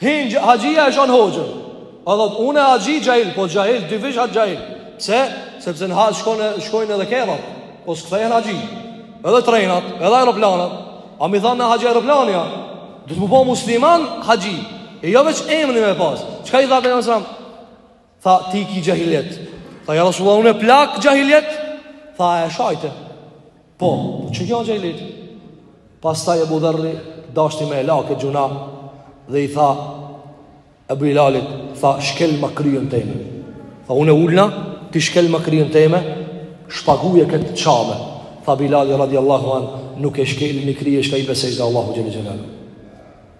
Hin haxhia e shon hoxhën. A thot unë haxhi xhahil, po xhahil dyfish haxhi xhahil. Pse? Sepse në haxh shkojnë edhe kerret, po s'kthehen haxhi. Edhe trenat, edhe aeroplanat. A mi thanë na haxhi aeroplanit a? Do m'u bo musliman haxhi. E jo veç emnin me pas. Çka i tha pejgamberi sallallahu Tha ti ki xhahilijet Tha ja Rasulullah unë plak xhahilijet Tha e shajte Po, po qikjo xhahilijet Pastaj Ebu Dherri deshti me e la këtë gjynah Dhe i tha Bilalit Tha shkelma kryen teme Tha unë ulna Ti shkelma kryen teme Shpaguje këtë t'shame Tha Bilali radiallahu anh Nuk e shkel ni krye çka i ban sexhde Allahut xhele xhele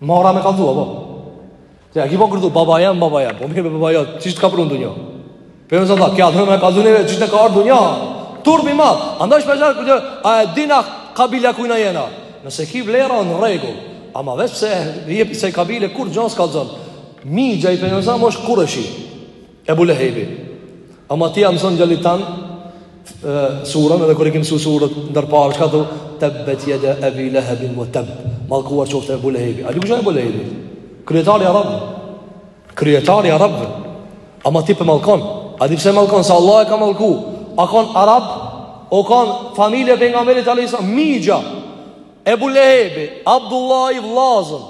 Mora me kallzu, apo? Ti a ki po kërdu, baba jem, baba jem, po mirë me baba jem, qysh t'ka pru n'dunja? Pejgamberi, ça do me kallzu neve, qysh na ka ardh dunja? Turp i madh, andaj shpe gjarë këtë, a e di na kabila kujna jena? Nëse ki vlera në rregull, ama veç pse je pi saj kabile, kurgjo s'kallzon? Mixha i pejgamberit, mosh kur e shi? Ebu Lehebi Ama ti ja mëson djalit tan suren edhe kur i ki mësu suret Ndër parë çka thu Tebbet jeda Ebi Lehebin we tebb Mallkuar qoftë Ebu Lehebi A di kush a Ebu Lehebi Kryetari Arab Kryetari Arab Ama ti pe mallkon A di pse mallkon Se Allahu e ka mallku A kon Arab U kon familje pejgamberit alejhi selam Mixha Ebu Lehebi Abdullahi vllazën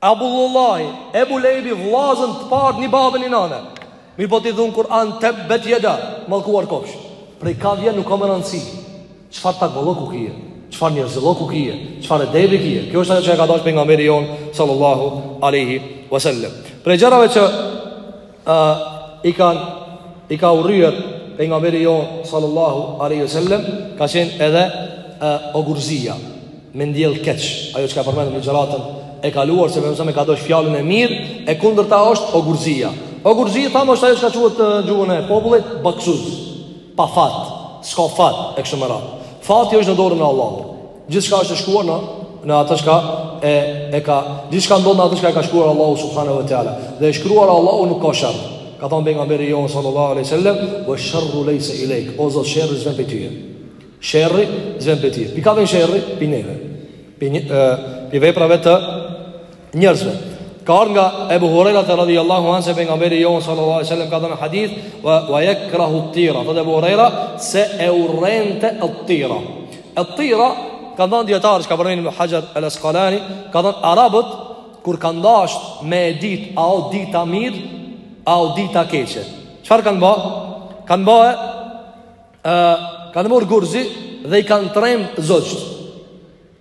Abdullahi, Ebu Lehebi, vllazën të parë një babe një nane. Mirëpo ti thu në Kur'an, tebbet jeda, mallkuar kofsh. Prej ka vjen nuk ka më rëndësi. Çfarë takvallëku kie? Çfarë njerëzillëku kie? Çfarë edebi kie? Kjo është ajo që e ka dasht pejgamberi jonë, sallallahu aleyhi wasallam. Prej gjërave që ë i kanë i ka urryer pejgamberi jonë sallallahu alaihi wasallam ka qenë edhe e, ogurzia me ndjell keq ajo çka përmendëm në ligjëratën e kaluar se vetëm ka dasht fjalën e mirë e kundërta është ogurzia ogurzia thamë është ajo çka quhet në gjuhën e popullit baksuz pa fat s'ka fat e kështu me radhë fati është në dorën e Allahut Gjithçka është e shkruar në në atë çka e e gjithçka ndodh në atë çka e ka shkruar Allahu subhanahu wa taala. Dhe e shkruar Allahu nuk ka sherr. Ka thënë pejgamberi jonë sallallahu alaihi wasallam, "Wa sharru laysa ilayk." O zot sherri s'vjen prej ty. Sherri s'vjen prej ty. Pi ka vjen sherri pi neve. Pi një pi veprave të njerëzve. Ka ardh nga Ebu Hurajrate radhiyallahu anhu se pejgamberi jonë sallallahu alaihi wasallam ka thënë në hadith wa wa yakrahu at-tira. Thotë Ebu Hurajra se e urrente at-tira. At-tira kanë thënë dijetarët çka përmend Ibn Hajar al-Asqalani, ka thënë arabët kur kanë dash me e dit a o dita mirë, a o dita keqe. Çfarë kanë bë? Kanë bë ë kanë marrë gurzi dhe i kanë trem zogjt.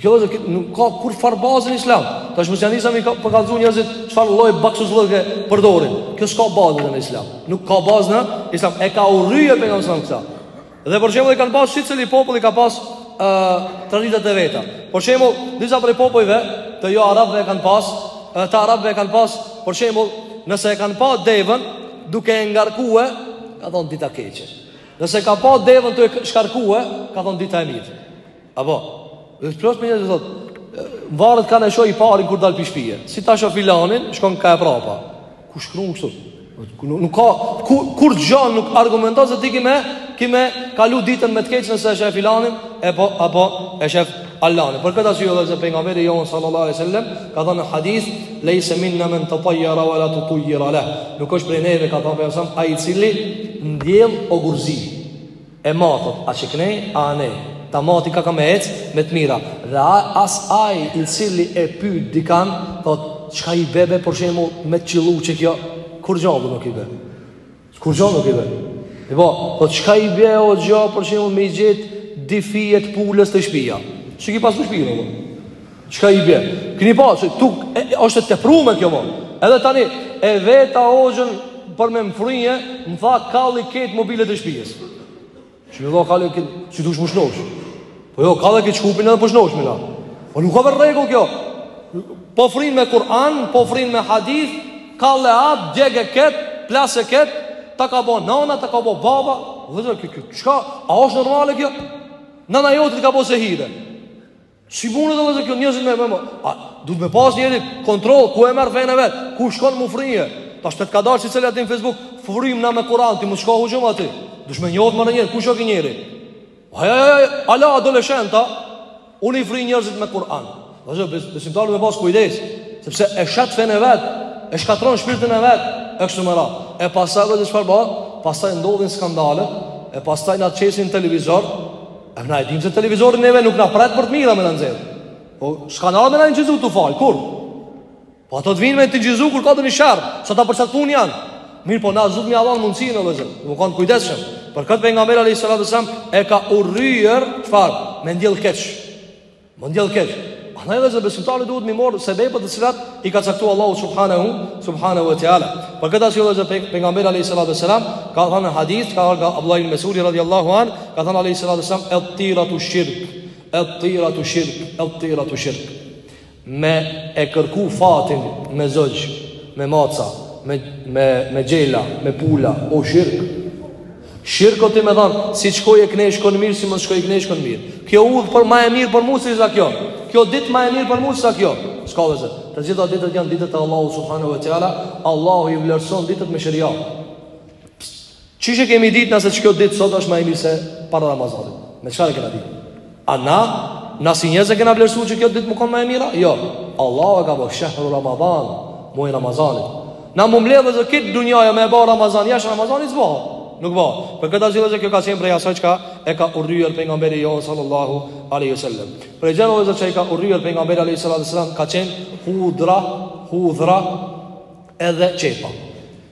Kjo është, nuk ka kurrfarë baze në islam Tash nëse ja nisim me i kallëzu njerëzit Çfarë lloj baksuzllëke përdorin Kjo s'ka bazë në islam Nuk ka bazë në islam E ka urry pejgamberi këta Dhe për shembull e kanë pasë Secili popull i ka pasë uh, Traditet e veta Për shembull disa prej popujve Të joarabve e kanë pasë uh, Të arabve e kanë pasë Për shembull nëse e kanë pa devën Duke e ngarkue Ka thonë dita keqe Nëse ka pa devën tu e shkarkue Ka thonë dita e mirë Apo, edhe te plot njerëz thot, varët kan e shoh i parin kur dal pi shpije. Si ta shoh filanin, shkon ka e prapa. Ku shkrun kështu? Nuk ka, ku, kurgja nuk argumenton se ti ki me, ki me kalu ditën me të keq nëse e shef filanin, e po, apo e shef Allanin. Për këtë arsye edhe pejgamberi jonë sallallahu alai sallam, ka thënë në hadith, lejse minna men tetajjera, ve la tutujjira leh. Nuk është prej neve, ka thënë pejgamberi, ai i cili ndjell ogurzi. E matet, a qëkënej, a anej Ta mati ka ka me ec, me të mira Dhe a, as ai i cili e pyt dikan Thot, çka i bje be për shembull me të qillu qikjo Kurgja nuk i bje Kurgja nuk i bje E po, thot, çka i bje hoxhë për shembull me i gjet Dy fije të pulës te shpia Që ki pasu shpia, dhe Çka i bje? Keni pa, qështu është e teprume kjo mo. Edhe tani, e veta hoxhën për me më frye, më tha kalli krejt mobilet e shpijes. Që ju dha kalli krejt, si dush m'u shnosh. Po jo, kalle krejt Shkupin edhe po shnoshmi na. Po nuk ka be rregull kjo. Po frin me Kur'an, po frin me hadith, kalle atë, djege këtë, plase këtë, ta ka bo nana, ta ka bo baba. Vëllezër, kjo, kjo, çka, a është normale kjo? Nana jote t'ka bo sehire. Si mundet vëllezër kjo njerëzit me më. A duhet me pas njeri kontroll ku e merr fenë vet, ku shkon m'u frye. Tash të ka dalë secili aty në Facebook, fryjmë na me Kur'an, ti mos shko huxhum aty. Dush me njohur më në njeri, kush është njeri? Ha ja ja ja, hala adoleshenta. Unë i fri njerëzit me Kur'an. Do të thotë besimtarët me pas kujdes, sepse e shet fenë vet, e shkatron shpirtin e vet, e kështu me radhë. E pastaj vëllezër çfarë bën? Pastaj ndodhin skandale, e pastaj na qesin n'televizor, A na e dimë se televizori neve nuk na pret për të mira me na nxjerr. Po s'kanë me na inçizu tu u fal kurrë. Po ato të vinë me të inçizu kur ka të një sherr, sa të përcaktun janë. Mirëpo na s'duhet m'jav dhon mundësinë vëllezër. M'u kan të kujdesshëm. Për këtë pejgamberi alajhi salatu wasallam e ka urryer çfarë? Me ndjell keq. Me ndjell keq. Andaj vëllezër besimtari duhet m'i marr sebepet të cilat i ka caktu Allahu subhanahu subhanahu wa taala. Për këtë arsye edhe pejgamberi alayhi salatu wasalam ka thënë në hadith ka thënë Abdullah ibn Mesudi radhiyallahu an, ka thënë alayhi salatu wasalam at-tiratu shirk, at-tiratu shirk, at-tiratu shirk. Me e kërku fatin me zogj, me maca, me me me gjela, me pula, o shirk. Shirk o ti me thonë, si shkoj knej shkon mirë, si mos shkoj knej shkon mirë. Kjo udhë për ma e mirë për mu sesa kjo. Kjo ditë ma e mirë për mu sesa kjo. S'ka vëllezër. Të gjitha ditët janë ditët e Allahut subhanahu wa taala. Allahu i vlerëson ditët me sheriat. Qysh e kemi ditë na se që kjo ditë sot është ma e mirë se para Ramazanit? Me çka e kena ditë? A na, na si njerëz e kena vlerësu që kjo ditë m'u kon ma e mira? Jo. Allahu e ka ba shahru Ramadan, muaj Ramazani. Na m'u mbledh vëllezër krejt dunjaja me e ba Ramazan, jashtë Ramazanit s'bohet. Nuk bahet. Për këtë arsye vëllezër kjo ka qenë prej asaj çka e ka urryer pejgamberi jonë sallallahu alaihi wasallam. Prej asaj çka ka urryer pejgamberi alaihi salatu wasallam ka qenë hudra, hudra edhe qepa.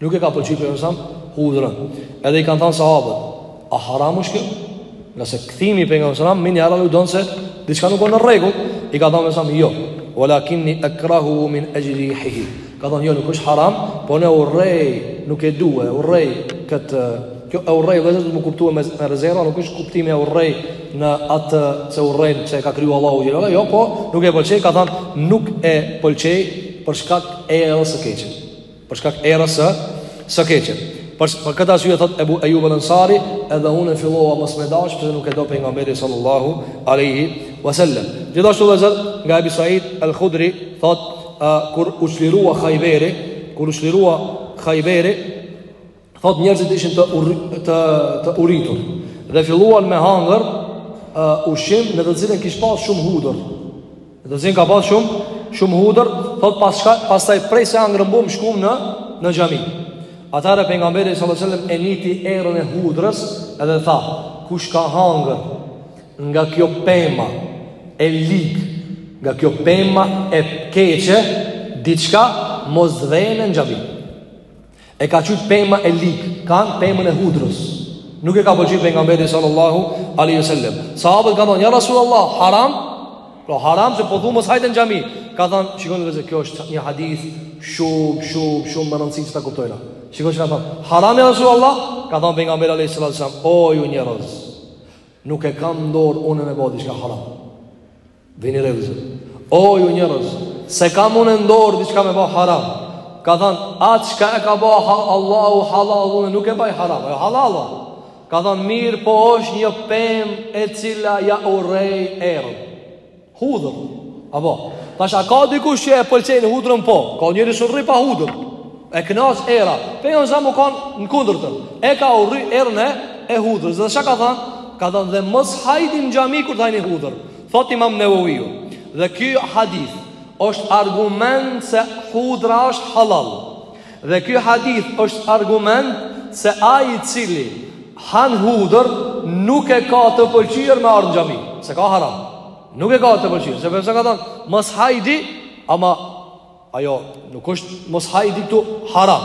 Nuk e ka pëlqyer pejgamberi alejhi selam hudhrën. Edhe i kanë thënë sahabët, a haram është kjo? Nëse kthimi pejgamberit alejhi selam menjëherë aludon se diçka nuk o në rregull, i ka thënë alejhi selam, jo, wa lakinni akrahuhu min ajli rihihi. Ka thënë, jo, nuk është haram, po unë e urrej, nuk e du, e urrej këtë, kjo e urrej, vëllezër, duhet m'u kuptu me rezerva, nuk është kuptimi e urrej në atë se urrej çka ka kriju Allahu xhel-le, jo, po, nuk e pëlqej, ka thënë, nuk e pëlqej, për shkak erës së keqe. Për shkak t'erës së së keqe. Për për këtë arsye thot Ebu Ejub al-Ansari, edhe unë fillova mos me dash pse nuk e do pejgamberi sallallahu alaihi wasallam. Gjithashtu edhe nga Ebu Said al-Khudri thot kur u çlirua Khayberi, kur u çlirua Khayberi, Thot njerëzit ishin të ur, të të uritur dhe filluan me hangër uh, ushqim në të cilën kish pas shumë hudër. Në të cilën ka pas shumë shumë hudër, thot pas shka, pastaj prej se hangrëm bum shkum në në xhami. Atëherë pejgamberi sallallahu alaihi wasallam e niti erën e hudrës edhe tha, kush ka hangër nga kjo pema e lig, nga kjo pema e keqe, diçka mos t'vjen në xhami. E ka qujt pema e lig Këtë pemën e hudrës Nuk e ka pëlqy pejgamberi sallallahu Aleyhi sallam Sahabët kanë thanë Ja Rasulallah haram Po haram se po thu mos hajde në xhami Ka thanë Shikoni se kjo është një hadith Shumë, shumë, shumë me rëndësi që ta kuptojna Shikoni që kanë thanë Haram ja Rasulallah Ka thanë pejgamberi Aleyhi sallam O ju njerëz Nuk e kam n'dorë unë me bo diçka haram Vini re vllazën O ju njerëz S'e kam unë n'dorë diçka me ba haram Ka thënë Atë çka e ka ba ha, Allahu halal Unë nuk e baj haram Ajo hallall Ka thënë mirë po është një pem E cila ja urrej erën Hudër Apo Tash a ka dikush që e pëlqenë hudrën po Ka njeri s'rri pa hudër E kënaqë era. Po jon sa m'u kan në kundërtën. E ka urry erën e e hudhrës. Dhe çka ka thënë? Ka thënë dhe mos hajdi në xhami kur t'hani hudhër. Thot Imam Newawi. Dhe ky hadith është argument se hudra është halal. Dhe ky hadith është argument se ai i cili han hudër nuk e ka të pëlqyer me ardh në xhami, s'e ka haram. Nuk e ka të pëlqyer, se pse ka thënë mos hajdi, ama Ajo nuk është mos hajdi këtu haram.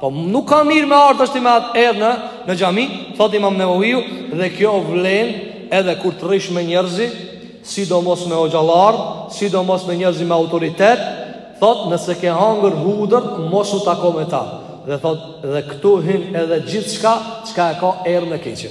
Po nuk ka mirë me ardhë ashtu me atë erë në, në xhami, thot imam Neueuiu, dhe kjo vlen edhe kur të rrish me njerëzi, sidomos me hoxhallarë, sidomos me njerëzi me autoritet, thot nëse ke hangër hudër, mos u tako me ta. Dhe thot, dhe këtu hin edhe gjithçka, çka e ka erën e keqe.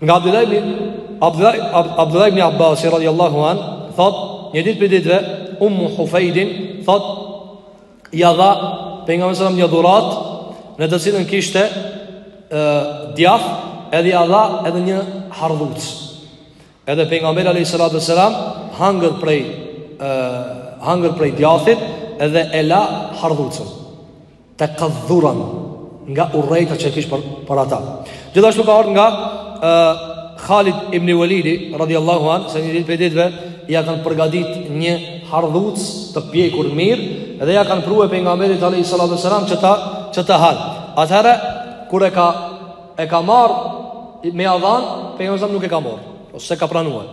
Nga Abdullah ibn Abdullah Abdullah ibn Abbas radhiyallahu an, thot, një ditë prej ditëve, Um Hufeidin thot, ja dha pejgamberit sallallahu një dhurat në të cilën kishte ë djath, edhe ja dha edhe një hardhuc. Edhe pejgamberi alayhi salatu sallam hangër prej ë hangër prej djathit edhe e la hardhucën. Të ardhura nga urrejta që e kish për, për ata. Gjithashtu ka ardhë nga uh, Khalid ibn Walidi, radiallahu anhu, se një ditë prej ditëve, ja kanë përgaditë një hardhuc të pjekur mirë, edhe ja kanë prue pejgamberit alejhi salatu wa selam që ta, që ta hajë. Atëherë, kur e ka, e ka marrë me ja dhanë, pejgamberi nuk e ka marrë, o s'e ka pranuar.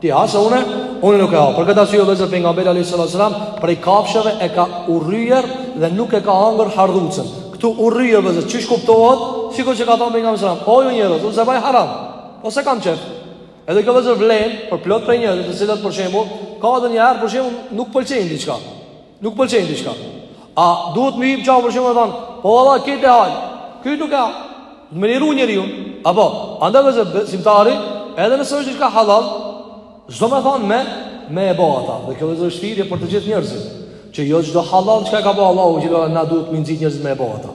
Ti ha se une, une nuk e ha. Për këtë arsye vëllezër pejgamberi alayhis salatu wasalam prej kafshëve e ka urryer dhe nuk e ka hangër hardhucën. Ktu urryer vëllezër, qysh kuptohet? Sikur që ka thënë pejgamberi sallallahu alajhi wasallam, o ju njerëz, unë s'e baj haram. Po s'e kam qef. Edhe kjo vëllezër vlen për plot prej njerëzve, të cilët për shembull ka ardhë një herë për shembull nuk pëlqejnë diçka. Nuk pëlqejnë diçka. A duhet me i hip n'qafë për shembull me thon, po valla ke te hajsh. Ky nuk e ha. Me u liru njeriu. Apo, andaj vëllezër besimtari, edhe nëse është diçka halal, s'do me thon me me e bo ata. Dhe kjo vëllezër thirrje për të gjithë njerëzit, që jo çdo halal çka e ka bo Allahu na duhet me i nxit njerëzit me e bo ata.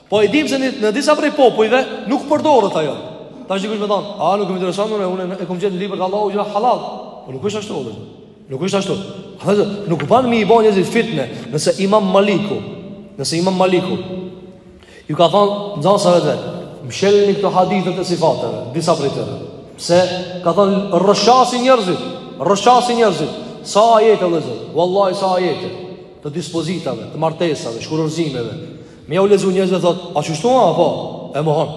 Po e dim se në disa prej popujve nuk përdoret ajo. Tash dikush me thon, "A nuk më intereson mu unë e kam gjetur n'libër e ka Allahu gjithë halal." Po nuk është ashtu. Dhe. Nuk është ashtu. Hajde, nuk ban me i ba njerëzit fitne, nëse Imam Maliku, nëse Imam Maliku ju ka thon nxanësave të vet, "Mshelni këto hadithe të sifateve, disa prej tyre." Pse ka thon rrëshasi njerëzit, rrëshasi njerëzit, sa ajete vëllezër, wallahi sa ajete të dispozitave, të martesave, shkurorzimeve, Me jau lexu njerëzve thot A qashtu a po E mohon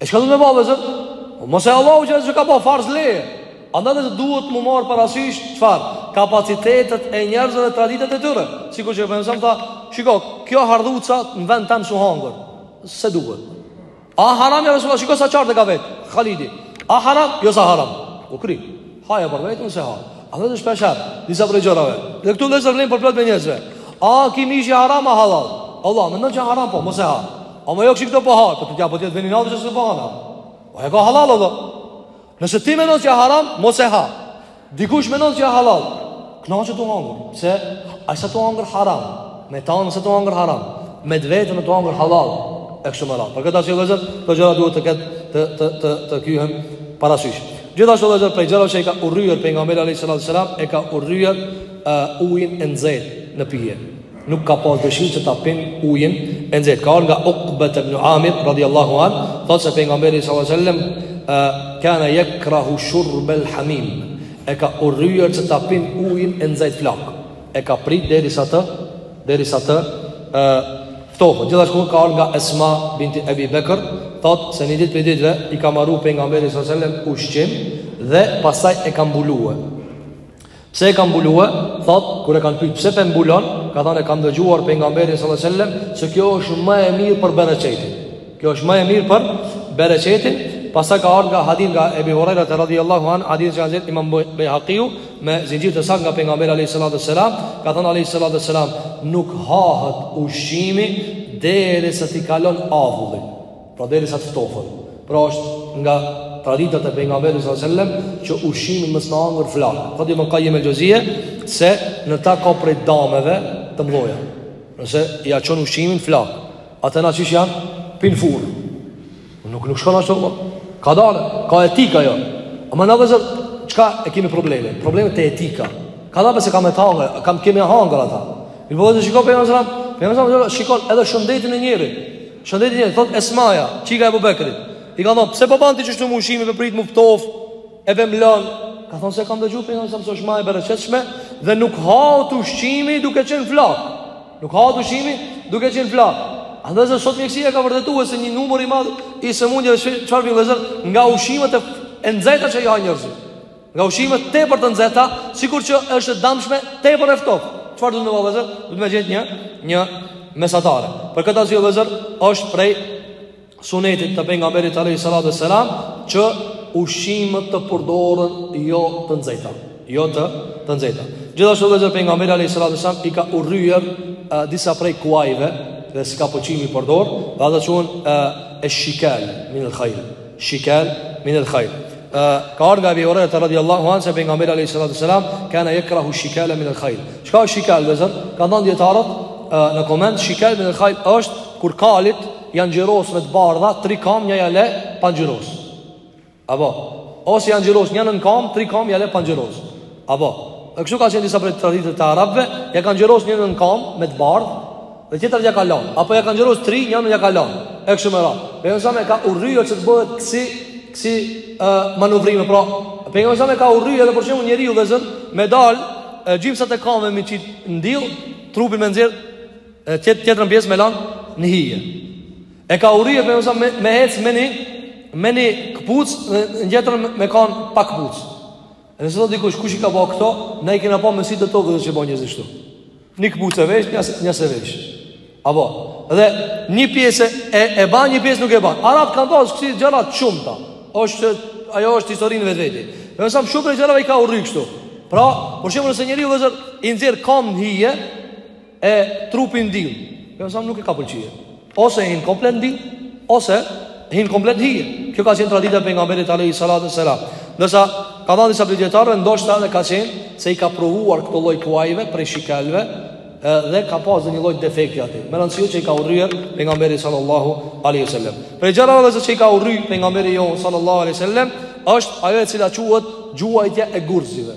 E çka duhet me ba vëllezër po, Mos e Allahu gja s'e ka ba farz leje Andaj vëllezër duhet m'u marrë parasysh çfarë Kapacitetet e njerëzve dhe traditat e tyre Sikur që e përmendëm tha Shiko kjo hardhuca në vend tem s'u hangër S'e duhet A haram ja Resulullah, shiko sa qartë e ka vet, Khalidi. A haram, jo s'a haram. U kry, haje për vete, unë s'e ha. Andaj shpeshherë, disa prej gjërave. Dhe këtu vëllezër vlen për plot prej njerëzve. A ky mishi haram, a halal. Valla, menon që haram, po, mos e ha. Ama jo kështu këto po ha, po të tja po tjetë venin adhë që se po hana. O e ka halal, Allah. Nëse ti menon që a haram, mos e ha. Dikush menon që a halal. Kënaqet tu hangër, pse? Ai s'a tu hangër haram. Me tanë s'a tu hangër haram, me të vetën a tu hangër halal. E kështu me radhë. Për këtë arsye vëllazër, këto gjëra duhet të ketë të të të të kihen parasysh. Gjithashtu vëllazër, prej gjërave që i ka urryer pejgamberi alayhis salatu wasalam e ka urryer uh, ujin e nxehtë në pije. nuk ka pas dëshirë që ta pin ujin e nxehtë. Ka ardhë nga Uqbet ibn Amir radhiyallahu an, thotë se pejgamberi sallallahu alajhi wasallam kana yakrahu shurb al-hamim. E ka urryer që ta pin ujin e nxehtë flak. E ka prit derisa të derisa të ë ftohet. Gjithashtu ka ardhë nga Esma binti Abi Bekr, thotë se një ditë prej ditëve i ka maru pejgamberit sallallahu alajhi wasallam ushqim dhe pastaj e ka mbuluar. Pse e ka mbuluar? Thot, kur e kanë pyet pse pe mbulon, ka thënë e kam dëgjuar pejgamberin sallallahu alajhi wasallam se kjo është më e mirë për bereqetin. Kjo është më e mirë për bereqetin, Pastaj ka ardhur nga hadith nga Ebi Huraira te radhiyallahu an, hadith që e nxjerr Imam Bejhakiu me zinxhir të saktë nga pejgamberi alayhi salatu sallam, ka thënë alayhi salatu sallam, nuk hahet ushqimi derisa t'i kalon avulli. Pra derisa të ftohet. Pra është nga traditat e pejgamberit sallallahu alajhi wasallam që ushqimin mos me hangër flakë. Thotë Ibn Kajim el Xheuzije se në ta ka prej dameve të mëdha. Nëse ia çon ushqimin flakë, ata na çish janë prej n'furrë. Nuk nuk shkon ashtu. Po. Ka dalë, ka etika jo. Amo vëllezër çka e kemi probleme? Probleme te etika. Ka dalë se kam të hangër, kam kemi hangër ata. Mirëpo dhe shikon pejgamberi, pejgamberi shikon edhe shëndetin e njeriut. Shëndetin e njerit, thot Esmaja, çika e Ebu Bekrit I kanë thonë, pse po ban ti qështu me ushqimin pe pret m'u ftof E pe lën Ka thonë se kam dëgju pejgamberin se është ma e bereqetshme Dhe nuk hahet ushqimi duke qenë flakë Nuk hahet ushqimi duke qenë flakë Andaj vëllezër sot mjekësia e ka vërtetu se një numër i madhë I sëmundjeve çfarë vëllezër Nga ushqimet e, e nxehta që i ha njerëzit Nga ushqimet tepër të nxehta, sikur që është e dëmshme, tepër e ftohtë. Çfarë duhet me ba vëllezër? Duhet me gjetë një një mesatare. Për këtë arsye vëllezër është prej sunetit të pejgamberit alayhi salatu selam që ushqimet të përdoren jo të nxehta, jo të të nxehta. Gjithashtu vëllezër pejgamberi alayhi salatu selam i ka urryer disa prej kuajve dhe s'i ka pëlqy me i përdor, dhe ata quhen e shikal min al-khayl. shikal min al khayl ka ardhur nga Abi Huraira radhiyallahu anhu se pejgamberi alayhi salatu wasalam kana yakrahu shikala min al khayl çka është shikal vëllezër kanë thënë dijetarët në koment shikal min al khayl është kur kalit janë ngjyros me të bardha tri kamë njëna le pa ngjyros apo ose ja ngjyros njënën kamë tri kamë ja le pa ngjyros Apo, e kështu ka qenë disa prej traditave të arabëve, ja kanë ngjyros njënën kamë me të bardhë, dhe tjetrat ja ka lënë. Apo ja kanë ngjyros tri, njënën ja ka lënë. E kështu me radhë. Pejgamberi e ka urryer që të bëhet kësi, kësi uh, manovrime, pra pejgamberi ka urryer edhe për shembull njeriu vëllezër me dal gjysmat e kamëve me i çit n'diell, trupin me nxjerr tjetër tjetrën pjesë me lan në hije. E ka urryer pejgamberi me, me ec me një me një këpucë dhe në tjetrën me kanë pa këpucë E nëse thot dikush, kush i ka ba këto, ne i kena pa me sy të tonë vëllezër që ba njerëzit kështu. Një këpucë e vesh, një s'e vesh. Apo, dhe një pjesë e, e ba, një pjesë nuk e ba. Arabët kanë pasë kësi gjëra të shumta. Oshtë, ajo është histori në vetveti. Dhe pejgamberi shumë prej gjërave i ka urry kështu. Pra, për shembull nëse njeriu vëllezër, i nxjerr kamët në hije, e trupi n'diell. Kjo s'... nuk e ka pëlqyer. Ose hin komplet n'diell, ose hin komplet n'hije. Kjo ka qenë tradita e pejgamberit alayhi salatu selam. Ndërsa kanë thënë disa prej dijetarëve ndoshta edhe ka qenë se i ka provuar këto lloj kuajve prej shikalëve dhe ka pasur një lloj defekti aty. Me rëndësi që i ka urryer pejgamberi sallallahu alaihi wasallam. Prej gjërave që i ka urry pejgamberi jonë sallallahu alaihi wasallam është ajo e cila quhet gjuajtja e gurzive.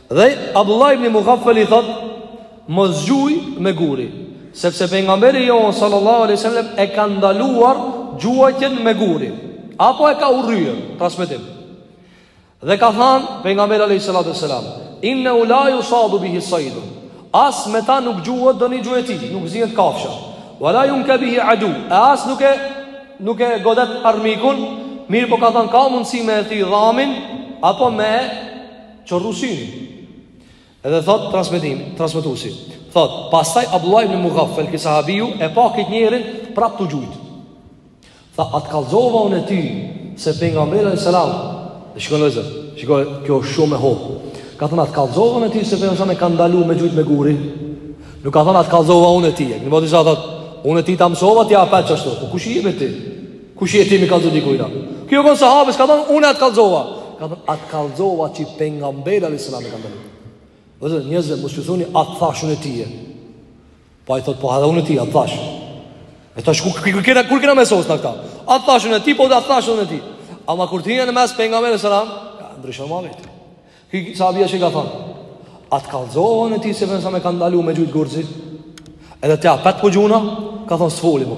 Dhe Abdullah ibn Mughaffal i thotë, mos gjuj me guri, sepse pejgamberi jonë sallallahu alaihi wasallam e ka ndaluar gjuajtjen me guri, apo e ka urryer, transmetim. Dhe ka thënë pejgamberi alaihi salatu wasalam, innahu la yusadu bihi sayd. As me ta nuk gjuhet donjë gjueti, nuk zihet kafsha. Wala yunka bihi adu. E as nuk e nuk e godet armikun, mirëpo ka thënë ka mundësi me e thy dhamin apo me Qorru synin. Edhe thot transmetim, transmetuesi. Thot, pastaj Abdullah ibn Mughaffal ky sahabiu e pa këtë njerin prap tu gjujt. Tha, a t'kallzova unë ty se pejgamberi sallallahu alajhi wasallam, shikoj vllezër, shikoj kjo është shumë e hollë. Ka thënë a t'kallzova unë ty se pejgamberi sallallahu ka ndalu me gjujt me guri. Nuk ka thënë a t'kallzova unë ty. Në botë sot thot, unë ty ta mësova ty apo jo ashtu. Po kush je ti? Kush je ti me i kallxu dikujna? Ky u kon sahabe, s'ka thon unë a t'kallxova. Ka thon a t'kallxova ty pejgamberi alayhis salam e ka thënë. Ose njerëzve mos ju thoni a t'thash unë ty. Po ai thot po edhe unë ty a t'thash. E tash ku ku kena kur kena me sos na këta. A t'thash unë ty po a t'thash unë ty. Ama kur e shtin në mes pejgamberi alayhis salam, ndryshon muhabeti. Ky sahabia çka ka thon. A t'kallxova unë ty se alejhi selam e ka ndaluar me gjujt gurzi. Edhe ti apet po gjun, ka thon s'foli mo.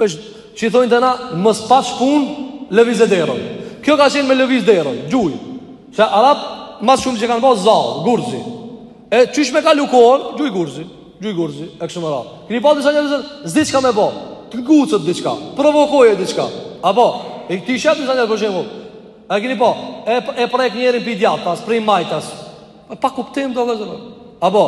Është, që i thojnë te na, mos paç punë, lëvize derën. Kjo ka qenë me lëvizë derën, gjuj. Se arab, ma së shumi që kanë pasë zall, gurzi. E qysh me kalu kohën, gjuj gurzi, gjuj gurzi, e kështu me radhë. Keni pa disa njerëz, s'di çka me bo, të gucet diçka, provokon diçka. Apo, e ti sheh disa njerëz, për shembull, e keni pa, e, e prek njërin prej djathtas, prej majtas. Pa kuptim domethënë. Apo,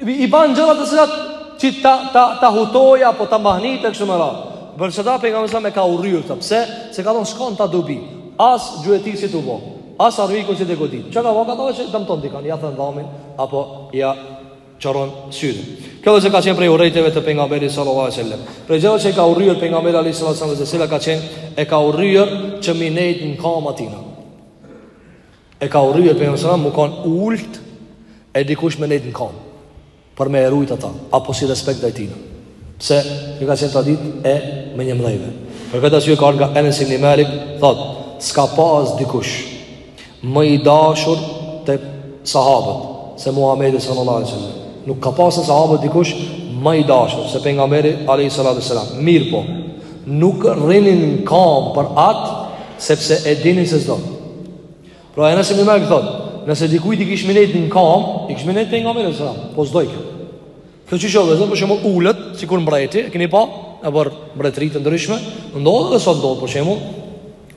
I ban gjëra të cilat që ta ta ta hutojë apo ta mahnit e kështu me radhë. Për çka pejgamberi a.s. e ka urryer atë. Pse? Se ka thon s'ka n'to dobi. As gjueti s'un bon. As armikun s'un e godet. Çka ka vaki thotë që dëmton dikan, ja then dhamin apo ja qorron syrin. Kjo që ka qenë prej urrejteve të pejgamberit sallallahu alajhi wasallam. Prej gjërave që e ka urryer pejgamberi alajhi sallallahu alajhi wasallam, se ka qenë e ka urryer që me i nejt në kamë atij na. E ka urryer pejgamberi sallallahu alajhi wasallam, m'u kanë ult e dikush me nejt në kom për me e rujt ata, apo si respekt ndaj tina. Pse, kjo ka qenë traditë e mendjemdhejve. Për këtë arsye ka ardh nga Enes ibn Malik, thot, s'ka pas dikush më i dashur te sahabët, se Muhamedi sallallahu alaihi wasallam. Nuk ka pas në sahabët dikush më i dashur se pejgamberi alayhi salatu wasalam. Mirëpo nuk rrinin në kam për atë sepse e dinin se s'do. Pra Enes ibn Malik thot Nëse dikuj t'i kishim nejt në kam I kishim nejt pejgamberit sallam Po s'dojke Këtë që që e zëmë për shembull ulët Sikur mbreti E keni pa Nëpër mbretëri të ndryshme Ndodh dhe sot ndodh për shembull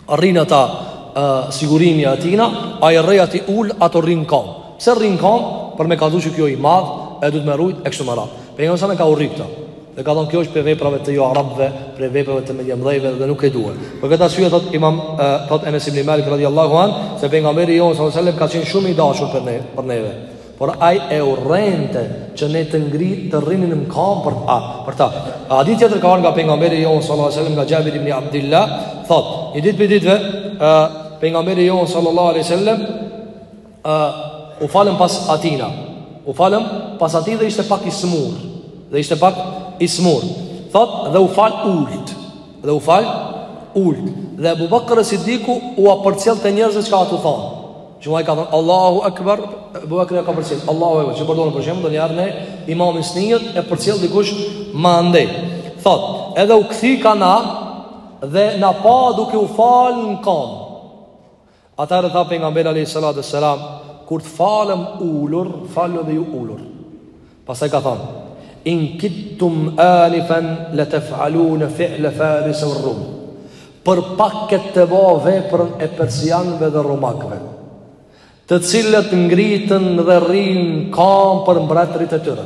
A rrinë ata uh, Sigurimi atina Ai rri aty ul Ato rrinë n'kam Pse rrinë n'kam Për me kallxu që ky i madh E duhet me rujt E kështu me radhë Pejgamberi sallam e ka urry këta Dhe ka thënë kjo është prej veprave të jo arabëve, prej veprave të mendjemëdhenjve dhe nuk e duan. Për këtë arsye thot Imam thot Enes ibn Malik radhiyallahu an, se pejgamberi jon sallallahu alaihi wasallam ka qenë shumë i dashur për ne, për neve. Por ai e urrente që ne të ngri të rrinin në kam për ta, për ta. Hadith tjetër ka ardh nga pejgamberi jon sallallahu alaihi wasallam nga Jabir ibn Abdullah, thot, një ditë prej ditëve, pejgamberi jon sallallahu alaihi wasallam uh, u falëm pas atina. U falëm pas atij dhe ishte pak i smur. Dhe ishte pak i smur. Thot dhe u fal ult. Dhe u fal ult. Dhe Abu Bakr Siddiku ua përcjellte njerëzve çka a tu thon. Që ai ka thon Allahu Akbar, Abu Bakr ka përcjell Allahu Akbar. Që përdorën për shembull ndonjëherë ne imami s'nihet e përcjell dikush më andej. Thot, edhe u kthy ka na dhe na pa duke u fal në kom. Atëherë tha pejgamberi alayhi salatu wassalam, kur të falem ulur, falu dhe ju ulur. Pastaj ka thënë: In kidtum anifan la taf'alun fi'l faris wal rum. Për pak ket tu bo veprën e persianëve dhe romakëve, të cilët ngritën dhe rrinë n'kam për mbretërit e tyre.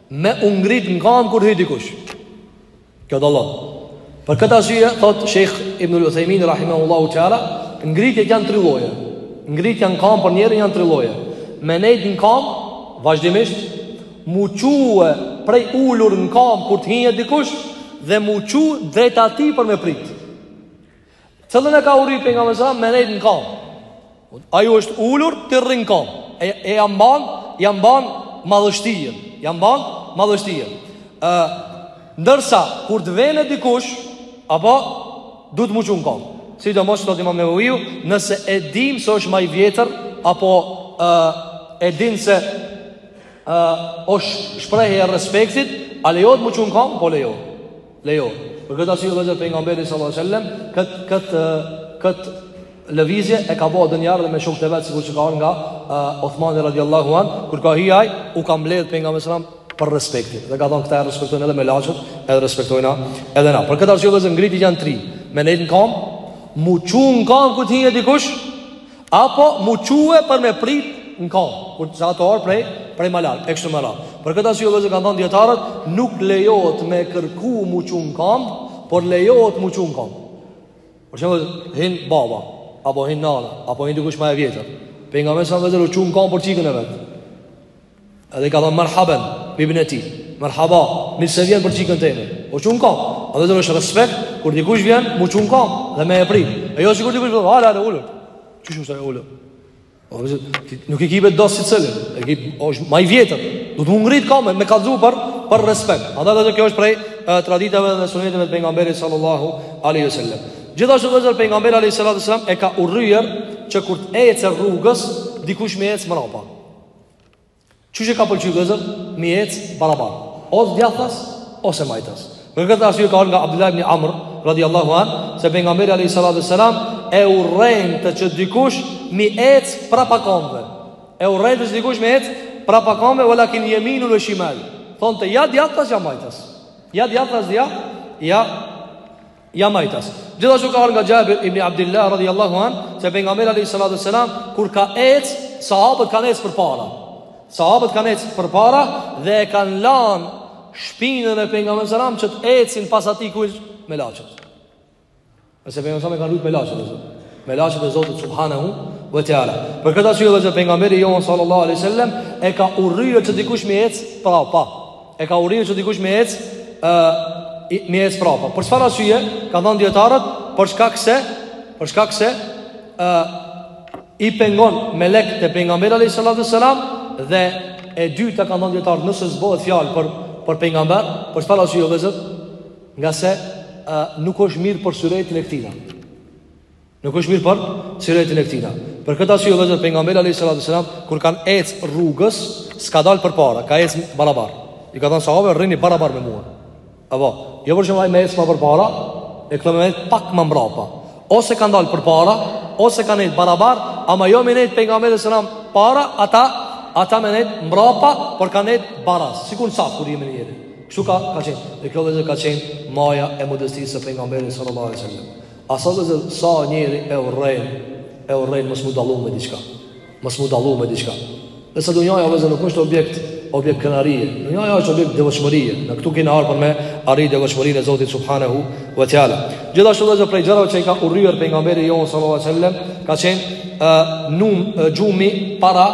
Me u ngrit në kamë kur hyn dikush. Kjo do lëmë. Për këtë arsye, thot Shekh Ibnul Uthejmin, Rahimahullahu teala, ngritjet janë tri lloje. Ngritja në kamë për njerin janë tri lloje. Me nejt në kamë, vazhdimisht, m'u çu prej ulur në kamë kur të hije dikush, dhe m'u çu drejt atij për me pritë. Cillën e ka urry pejgamberi sallam me nejtë në kam Ai është ulur ti rrin në kam E, e ja mban, ja mban madhështinë Ja mban madhështinë e, Ndërsa, kur të vjen dikush Apo, duhet m'u çu n'kam Sidomos thot imam Neveviu Nëse e dim se është ma i vjetër Apo, e, e din se e, është shprehje e respektit A lejot m'u çu n'kam, po lejot Lejo. Për këtë arsye vëllezër pejgamberi sallallahu alajhi wasallam kët kët kët lëvizje e ka bërë ndonjëherë dhe me shokët e vet sikur që ka ardh nga uh, Uthmani radhiyallahu an, kur ka hi ai u ka mbledh pejgamberi sallallahu alajhi wasallam për respektin. Dhe ka thonë këta e respektojnë edhe melaqet, e respektojmë edhe na. Për këtë arsye vëllezër ngritje janë tri. Me nejt në kam, m'u çu në kam kur të hije dikush, Apo m'u çu për me prit në kam, kur është ardh prej, prej ma larg, e kështu me radhë. Për këtë arsye vëllezër kanë thonë dijetarët, nuk lejohet me kërku m'u çu në kam, por lejohet m'u çu në kam. Për shembull hin baba, apo hin nana, apo hin dikush ma i vjetër. Pejgamberi sallam vëllezër u çu në kam për çikën e vet. Edhe i ka thonë marhaben, bibneti, marhaba, mirë se vjen për çikën teme. U çu në kam, a vëllezër është respekt, kur dikush vjen, m'u çu në kam, dhe me e prit. E jo sikur dikush vjen, ala, ala, ullë, që shumë sa e ullë. O, vëllezër, ti, nuk i kipe dosë si cëllë, e ki, o, është ma i vjetër, duhet me u ngrit në kam, me ka dhu për, për respekt. A vëllezër kjo është prej e, traditave dhe suneteve të pejgamberit sallallahu aleyhi sallam. Gjithashtu vëllezër pejgamberi aleyhi sallallahu aleyhi sallam e ka urryer që kur të ecë rrugës, dikush me ecë mbrapa. Qysh e ka pëlqy vëllezër, me ec barabar. Ose djathtas, ose majtas. Për këtë arsye ka ardh nga Abdullah ibn Amr, radiallahu an, se pejgamberi alai salatu selam, e urrente që dikush me ec prapa kamëve. E urrente që dikush me ec prapa kamëve, ve lakin jeminun ve shimal. Thonte ja djathtas, ja majtas. Ja djathtas, ja, ja Ja majtas. Gjithashtu ka ardh nga Jabir ibn Abdullah radhiyallahu an se pejgamberi alayhi salatu selam kur ka ec, sahabët kanë ec përpara. Sahabët kanë ec përpara dhe e kanë lanë shpinën e pejgamberit sallam që të ecin pas atij kush, melaqet. Ngase pejgamberin sallam e kanë rujt melaqet, melaqet e Zotit subhanahu wa taala. Për këtë arsye edhe pejgamberi jon sallallahu alaihi wasallam e ka urryer që dikush me ec prapa. E ka urryer që dikush me ec, ë me ec prapa. Për çfarë arsye? Kanë thënë dijetarët për shkak se për shkak se ë i pengon melektë e pejgamberit alayhi salatu sallam dhe e dyta kanë thënë dijetarët nëse s'bohet fjalë për për pejgamber, për çfarë arsye vëllezër? Ngase ë nuk është mirë për syretin e këtina. Nuk është mirë për siretin e këtina. Për këtë arsye vëllezër pejgamberi alayhi salatu wasalam kur kanë ec rrugës, s'ka dalë përpara, ka ec barabar. I ka thënë sahabëve rrini barabar me mua. Apo, jo për shembull ai me ec më përpara, e këta me ec pak më mbrapa. Ose kanë dalë përpara, ose kanë ec barabar, ama jo me nejt pejgamberi sallallahu alaihi wasallam para, ata ata me nejt mbrapa, por kanë nejt baras, sikur në saf kur jemi në jetë. Kështu ka ka qenë. Dhe kjo vëllezër ka qenë maja e modestisë së pejgamberit sallallahu alaihi wasallam. A sa vëllezër sa njeri e urrejnë E urrejnë mos m'u dallu me diçka Mos m'u dallu me diçka Dhe se dunjaja vëllezër nuk është objekt Objekt krenarie Dunjaja është objekt devotshmërie Na këtu kina ardhë për me arri devotshmërinë e Zotit Subhanehu ve teala Gjithashtu vëllezër prej gjërave që i ka urryer pejgamberi jonë sallallahu alejhi sellem Ka qenë uh, num, uh, gjumi para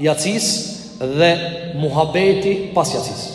jacisë Dhe muhabeti pas jacisë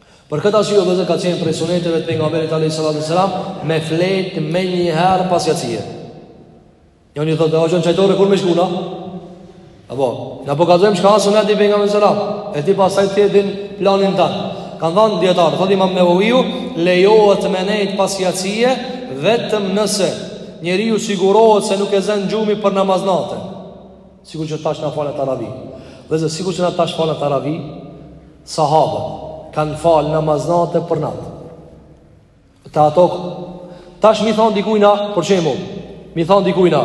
Për këtë arsye vëllezër ka qenë prej suneteve të pejgamberit alayhi salatu wasalam me flet menjëherë pas jacie. Jo një thotë, "Hoxhë n'çajtore kur me shku na?" Epo, na po kallzojmë çka asht sunet i pejgamberit sallam. E ti pasaj ti din planin tan. Kanë thënë dijetarët, thotë Imam Neveviu, lejohet me nejt pas jacie vetëm nëse njeriu sigurohet se nuk e zën gjumi për namaz nate. Sikur që tash na falim teravi. Vëllezër, sikur që na tash falim teravi, sahabët kanë falë namaz nate për natë. Te ata, tash me i thonë dikujna, për shembull me i thonë dikujna,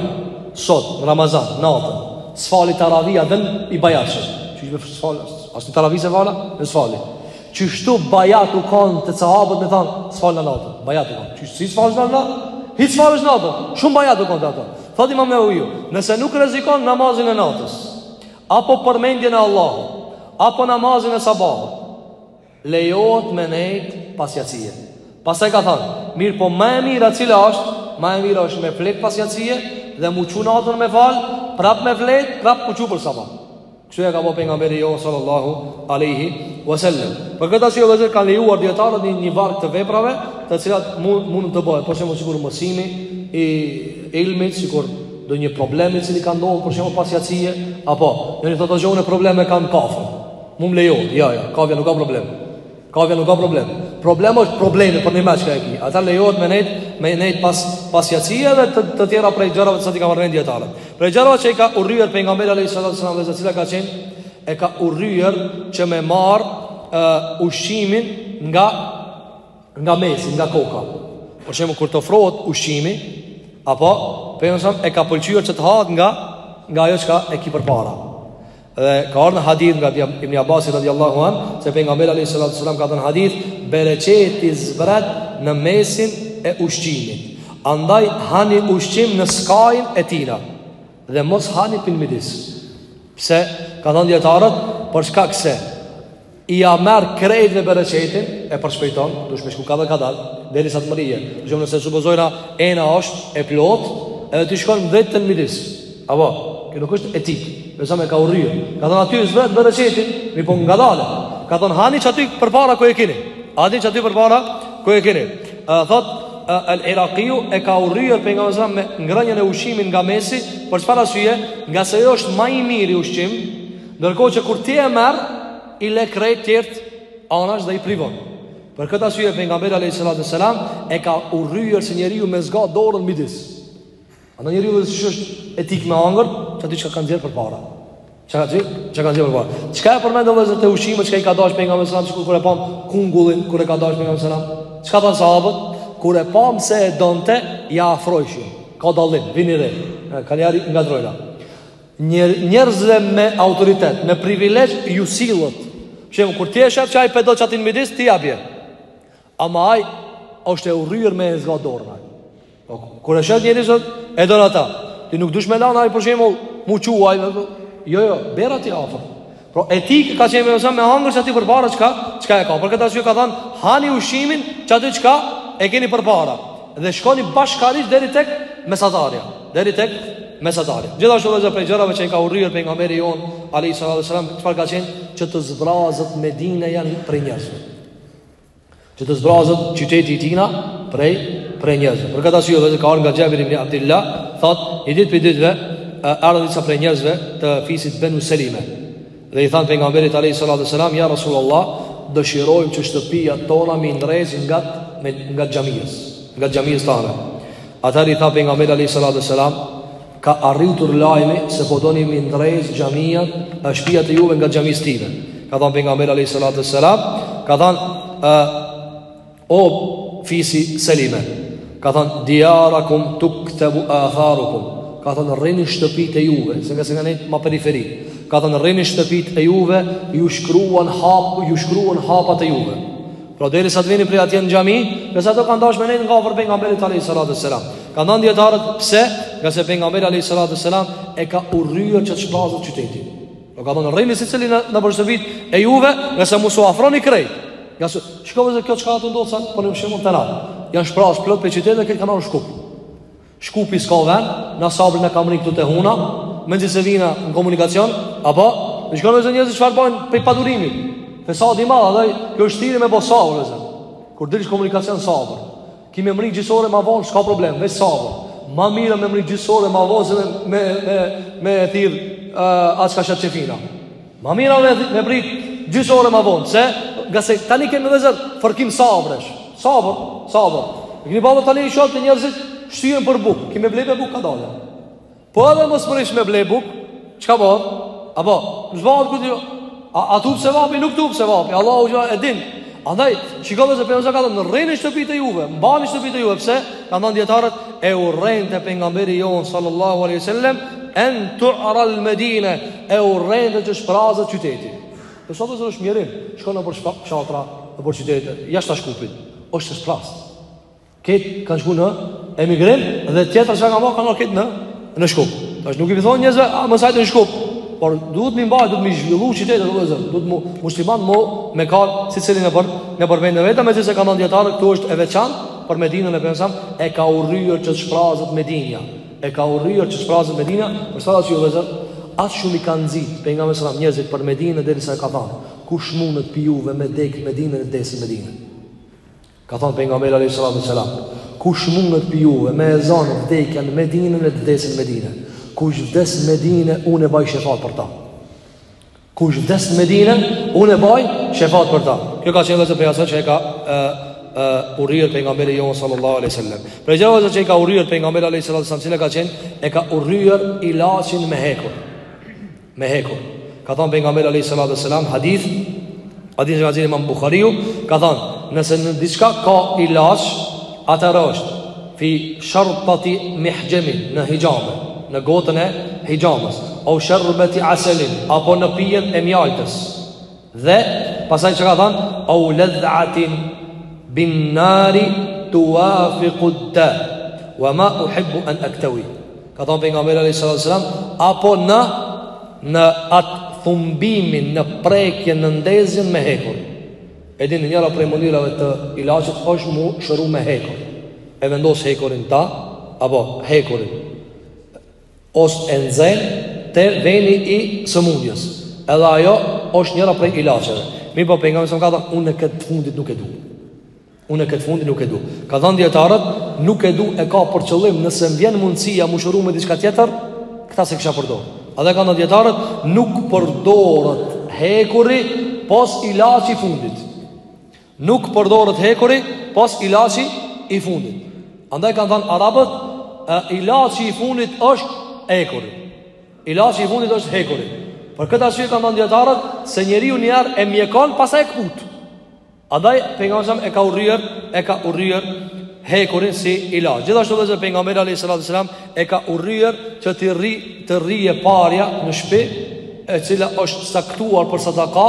sot, në Ramazan, natën, s'fali teravi dhe i bajashë, që i me s'fali, as teravi s'e fala, hiç s'fali. Qishtu bajat u kanë te sahabët me thanë, s'fal natën, bajat u kanë. Qysh ti s'fal natën? Hiç s'fal natën, shumë bajat u kanë te ata. Thotë imam Neveviu, nëse nuk rrezikon namazin e natës, apo përmendjen e Allahut, apo namazin e sabahut, lejohet me nejtë pas jacie. Pasaj ka thanë, mirëpo ma e mira cila është, ma e mira është me fletë pas jacie, dhe m'u çu natën me falë, prap me fletë, prap m'u çu për sabah. Kështu e ka ba pejgamberi jon sallallahu alaihi wasallam. Për këtë arsye vëllezër kanë lejuar dijetarët një, një varg të veprave, të cilat mund mund të bëhen, për shembull sikur mësimi i ilmit, sikur ndonjë problem i cili ka ndodhur për shembull pas jacie, apo jo një thotë hoxhë unë problem e kam kafen. Mu m'lejo, jo, jo, kafja nuk ka problem. Kafja nuk ka problem. Problem është problemi përnime çka e ki. Atëherë lejohet me nejt, me nejt pas pas jacie dhe të, të tjera prej gjërave të cilat i kanë përmend dijetarët. Prej gjërave që i ka urryer pejgamberi alayhi salatu sallam vëllezër cila ka qenë e ka urryer që me marr uh, ushqimin nga nga mesi, nga koka. Për shembull kur të ofrohet ushqimi, apo pejgamberi e ka pëlqyer që të hahet nga nga ajo çka e ki përpara. Dhe ka ardhë në hadith nga Ibn Abasi radiallahu anh Se pejgamberi a.s. ka thënë në hadith Bereqeti zbret në mesin e ushqimit Andaj hani ushqim në skajet e tina Dhe mos hani për midis Pse kanë thënë dijetarët Për shkak se Ia merr krejtve bereqetin E përshpejton Dush me shku kadal kadal Derisa të mrrije Jo nëse supozojna Ena është e plot Edhe ti shkon drejt në midis Apo Kjo nuk është etikë Selam e ka urryer Ka thonë aty zbret bereqeti Mirëpo ngadale Ka thonë hani qaty përpara ku e kini Hani qaty përpara ku e kini uh, Thot El Iraqiu e ka urryer pejgamberi ngrënien e ushqimit nga mesi Për çfarë arsye Ngase ajo është ma i miri ushqim Ndërkohë që kur ti e merr, i le krejt tjert anash dhe i privon. Për këtë arsye pejgamberi alayhi salatu selam e ka urryer se njeriu me zgat dorën midis. Andaj njeriu vetë është etikë me hangër qaty çka kanë nxjerrë përpara. Çka ka nxjerrë? Çka ka nxjerrë përpara? Çka e përmendëm vëllezër te ushqimet çka i ka dashur pejgamberi sallallahu alajhi wasallam kur e pam kungullin kur e ka dashur pejgamberi sallallahu alajhi wasallam? Çka thanë sahabët? Kur e pam se e donte, ia afrojshim. Ka dallim, vini re. Kanjëherë i ngatrrojna. Njerëzve me autoritet, me privilegj ju sillet. Për shembull kur ti e shef që ai p'e do qat në midis ti ia bje. Ama ai është e urryer me zgat dorën. Po kur e shef njerëz e don ata. Ti nuk dush me lan ai për shembull, m'u çu ai. Jo, jo, bjerja ti afër. Pra etikë ka qenë me, me hangër qaty përpara çka, çka e ka. Për këtë arsye ka thanë, hani ushqimin qaty çka e keni përpara. Dhe shkoni bashkarisht deri tek mesatarja. Deri tek mesatarja. Gjithashtu vëllezër prej gjërave që i ka urryer pejgamberi jonë, a.s. çfarë ka qenë që të zbrazet Medineja prej njerëzve. Që të zbrazet qyteti i tina prej, prej njerëzve. Për këtë arsye vëllezër ka ardhë nga Xhabir ibn Abdillah, thot, një ditë prej ditëve, ardhën disa prej njerëzve të fisit Benu Selime. Dhe i thanë pejgamberit alejhi salatu ve selam, ja Rasulullah, dëshirojmë që shtëpiat tona m'i ndreq ngat, ngat xhamisë, ngat xhamisë tane. Atëherë i tha pejgamberi alejhi salatu ve selam, Ka arritur lajmi se po doni m'i ndreq xhamia a shtëpiat e juve ngat xhamisë time. Ka thënë pejgamberi alayhi salatu wassalam, ka thënë ë o fisi Selime. Ka thënë diarakum tuktabu atharukum. Ka thënë rrini shtëpitë e juve, se ngase kanë nejt ma periferi. Ka thënë rrini shtëpitë e juve, ju shkruan hap, ju shkruan hapat e juve. Pra derisa të vini prej atje në xhami, ngase ata kanë dashur me nejt ngat afër pejgamberit alayhi salatu selam. Kanë thënë dijetarët pse, ngase pejgamberi alayhi salatu selam e ka urryer që të shprazet qyteti. Nuk ka thonë rrini secili në nëpër shpit e juve, ngase mos u afroni krejt. Ngase shikoni se kjo çka ka ndodh sot për shembull te na. Janë shpraz plot prej qyteteve që kanë në Shkup. Shkupi s'ka vend, na sabri na ka mrri këtu te huna, me gjithë se vina në komunikacion, apo, shikoni vëllezër njerëzit çfarë bojnë prej padurimit, fesat i madh, dhe kjo është shtirë me bo sabër, vëllezër, kur t'rrish komunikacion sabër, ki me mrri gjys ore ma vonë, s'ka problem, veç sabër, ma mirë me mrri gjys ore ma vonë, se me, me, me, me e thirë, uh, atë shka shetë qefina, Ma mira me, me prit gjysë ore ma vonë, se ngase tani kemi vllezër fërkim sabresh, sabër, sabër. E keni pa tani i shohë të njerëzit shtyhen për bukë, kemi blej me bukë ka dalë. Po edhe mos mrrish me ble bukë, çka u bë? A po, më zbavët këtë jo, a, a t'hup sevapi, nuk t'hup sevapi, Allahu e din. Andaj, shikove se pejgamberi ka thënë, rrini në shtëpitë e juve, mbani shtëpitë e juve, pse? Kanë thënë dijetarët, e urrente pejgamberi jonë, sallallahu aleyhi sallem, en tu'ral medine, e urrente që t'shprazet qyteti. Për sot vllezër është mjerim, shko nëpër fshatra, nëpër qytete, jashta Shkupit, është shprazë. Këta kanë shku në emigrim dhe tjetër që ka po ka në këtë në, në Shkup. Tash nuk i mi thonë njerëzve, a mos hajde në Shkup. Por duhet me i mbajt, duhet me i zhvillu qytetet, duhet vllezër, duhet mu, musliman mu me karë secili nëpër, nëpër venin e vet, edhe pse kanë thënë dijetarët, këtu është e veçantë, për Medinën e pejgamberit, e ka urryer që të shprazet Medina, e ka urryer që të shprazet Medina, për sa që ju vllezër, aq shumë i ka nxitë pejgamberi njerëzit për Medinën derisa ka thanë, kush mundet prej juve me dekë n'Medine le t'des n'Medine. Ka thënë Pejgamberi alejhi salatu selam, Kush mundet prej juve me e zanë vdekja në Medinë, le të vdesë në Medinë. Kush vdes në Medinë, unë e baj shefat për ta. Kush vdes në Medinë, unë e baj shefat për ta. Kjo ka qenë vetë pejgamberi që e ka e, e, urryer pejgamberi jon sallallahu alejhi wasallam. Prej gjërave që i ka urryer pejgamberi alejhi salatu selam, cila ka qenë e ka urryer ilaçin me hekur. Me hekur. Ka thënë pejgamberi alayhi salatu wasalam hadith, hadith nga Imam Buhariu, ka thënë, nëse në diçka ka ilaç, atëherë është fi shartati mihjami në hixhame, në gotën e hixhamës, au sharbati asalin apo në pijen e mjaltës. Dhe pastaj çka ka thanë Au ledhatin bin nari tuwafikud da Wa ma uhibbu en aktawi Ka thanë pejgamberi alejhi salatu selam Apo në Në atë thumbimin Në prekjen, në ndezjen me hekur E din njëra prej mënyrave të ilaçit është mu shëru me hekur E vendos hekurin ta Apo hekurin Ose e nxen te veni i sëmundjes. Edhe ajo është njëra prej ilaçeve. Mirëpo pejgamberi ka thënë unë këtë fundit nuk e du. Unë këtë fundit nuk e du. Kanë thënë dijetarët, nuk e du e ka për qëllim nëse më vjen mundësia m'u shëru me diçka tjetër, këtë s'e kisha përdor. Edhe kanë thënë dijetarët, nuk përdoret hekuri pos ilaçi i fundit. Nuk përdoret hekuri pos ilaçi i fundit. Andaj kanë thënë arabët, ilaçi i fundit është hekuri. Ilaçi i fundit është hekuri. Për këtë arsye kanë thënë dietarët se njeriu një herë e mjekon pastaj e këput. Andaj pejgamberi e ka urryer, e ka urryer hekurin si ilaç. Gjithashtu edhe pejgamberi alayhis salam e ka urryer që të rri të rrije parja në shpi, e cila është caktuar për sadaka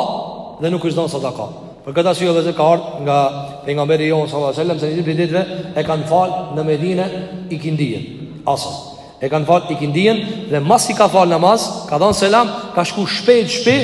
dhe nuk është dhënë sadaka. Për këtë arsye vëllezër ka ardhur nga pejgamberi jon sallallahu alajhi wasallam se një prej ditëve e kanë fal në Medinë ikindien. Asa. E kanë fal ikindien dhe mas i ka fal namaz, ka dhën selam, ka shku shpejt shpi,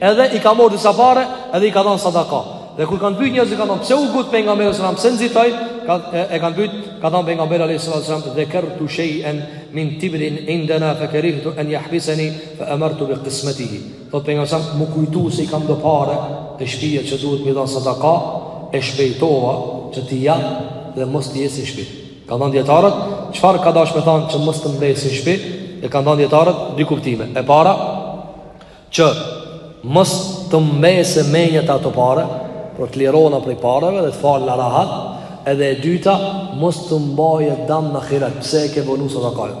edhe i ka marrë disa pare, edhe i ka dhën sadaka. Dhe kur kanë pyet njerëzit kanë thënë pse u ngut pejgamberi sallallahu alajhi wasallam, pse nxitoi, ka e, e kanë pyet, ka thën pejgamberi alajhi wasallam dhekertu shay'an min tibrin indana fa karihtu an yahbisani fa amartu bi qismatihi. Thotë pejgamberi se m'u kujtu se i kam do pare te shpia që duhet mi dhan sadaka e shpejtova që t'i jap dhe mos të jesin shpi. Kanë thënë dijetarët, çfarë ka dash me thanë që mos të mbesin shpi, e kanë thënë dijetarët dy kuptime. E para, që mos të mbesi menja te ato pare, por të lirona prej pareve dhe të falna rahat, edhe e dyta, mos të m'baje dam n'ahiret, pse e ke vonu sadakanë.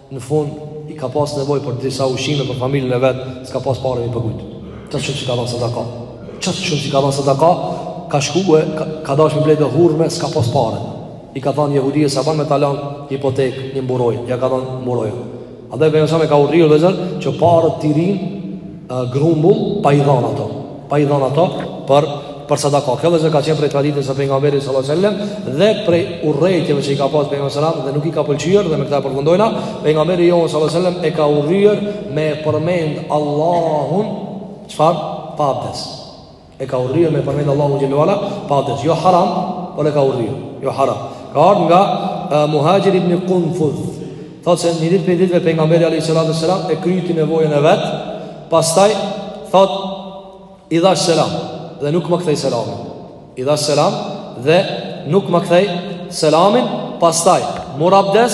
Në fund, ai ka pas nevoj për disa ushqime për familjen e vet, s'ka pas pare me pagujt. Aq shumë që ka dhënë sadaka. Aq shumë që ka dhënë sadaka, ka shku e ka, ka dash me ble do hurme, s'ka pas pare. I ka thënë jehudisë, a ban me ta lan, hipotek, një mburoj, ja ka dhënë mburojën. A dhe e ka urrye vllezër, që paret t'i rrinë, grumbull pa i dhënë ato, pa i dhënë ato për për sadaka. Kjo vllezër ka qenë prej traditës së pejgamberit sallallahu alajhi wasallam dhe prej urrejtjeve që i ka pas pejgamberi sallallahu alajhi wasallam dhe nuk i ka pëlqyer dhe me këtë e përfundojna, pejgamberi jon sallallahu alajhi wasallam e ka urryer me përmend Allahun çfarë pa abdes. E ka urryer me përmend Allahu xhelle ve ala pa abdes. Jo haram, por e ka urryer. Jo haram. Ka ardhur nga uh, Muhajir ibn Qunfuz. Thot se një ditë prej ditëve pejgamberi alayhi salatu selam e kryti nevojën e vet, pastaj thot i dhash selam dhe nuk më kthej selamin. I dhash selam dhe nuk më kthej selamin, pastaj mor abdes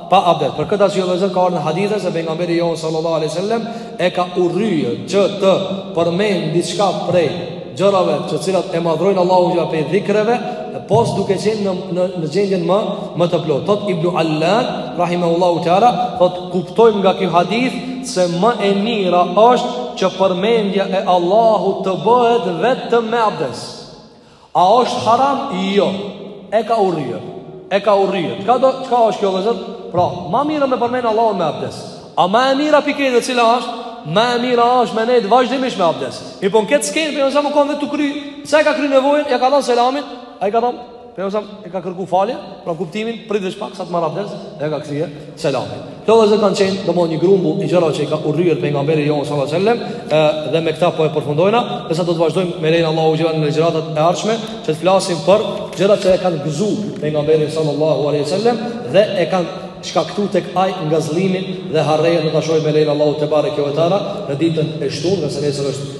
Pa abdest. Për këtë arsye vllezër ka ardh në hadithe se pejgamberi jon sallallahu alaihi wasallam e ka urryer që të përmend diçka prej gjërave të cilat e madhrojnë Allahu xha prej dhikreve, pos duke qenë në në, në gjendjen më më të plotë. Thot Ibn Allan rahimahullahu taala, thot kuptojmë nga ky hadith se më e mira është që përmendja e Allahut të bëhet vetëm me abdest. A është haram? Jo. E ka urryer. E ka urryer. Çka do, çka është kjo vëzhgë? Pra, ma mirë me përmendë Allahun me abdes. A ma e mira pikë dhe cila është? Ma e mira është me nejt vazhdimisht me abdes. Mirëpo në këtë skenë, pejgamberi u konë duke kry, se e ka kry nevojën, ja ka dhanë selamin, ai ka dhanë, pejgamberi e ka kërku falje, pra kuptimin, prit edhe pak, sa të marë abdes, e ka kthye, Selam. Këto vëzë kanë qenë domethënë një grumbull i gjërave që i ka urryer pejgamberi jon sallallahu alajhi wasallam dhe me këta po e përfundojna, ndërsa do të vazhdojmë me lejen e Allahut xhela në ligjëratat e ardhshme, që të flasim për gjërat që e kanë gëzu pejgamberin sallallahu alajhi wasallam dhe e kanë shkaktu tek ai ngazëllimin dhe harenë do ta shohim me lejen e Allahut tebareke ve teala në ditën e shtunë nëse nesër është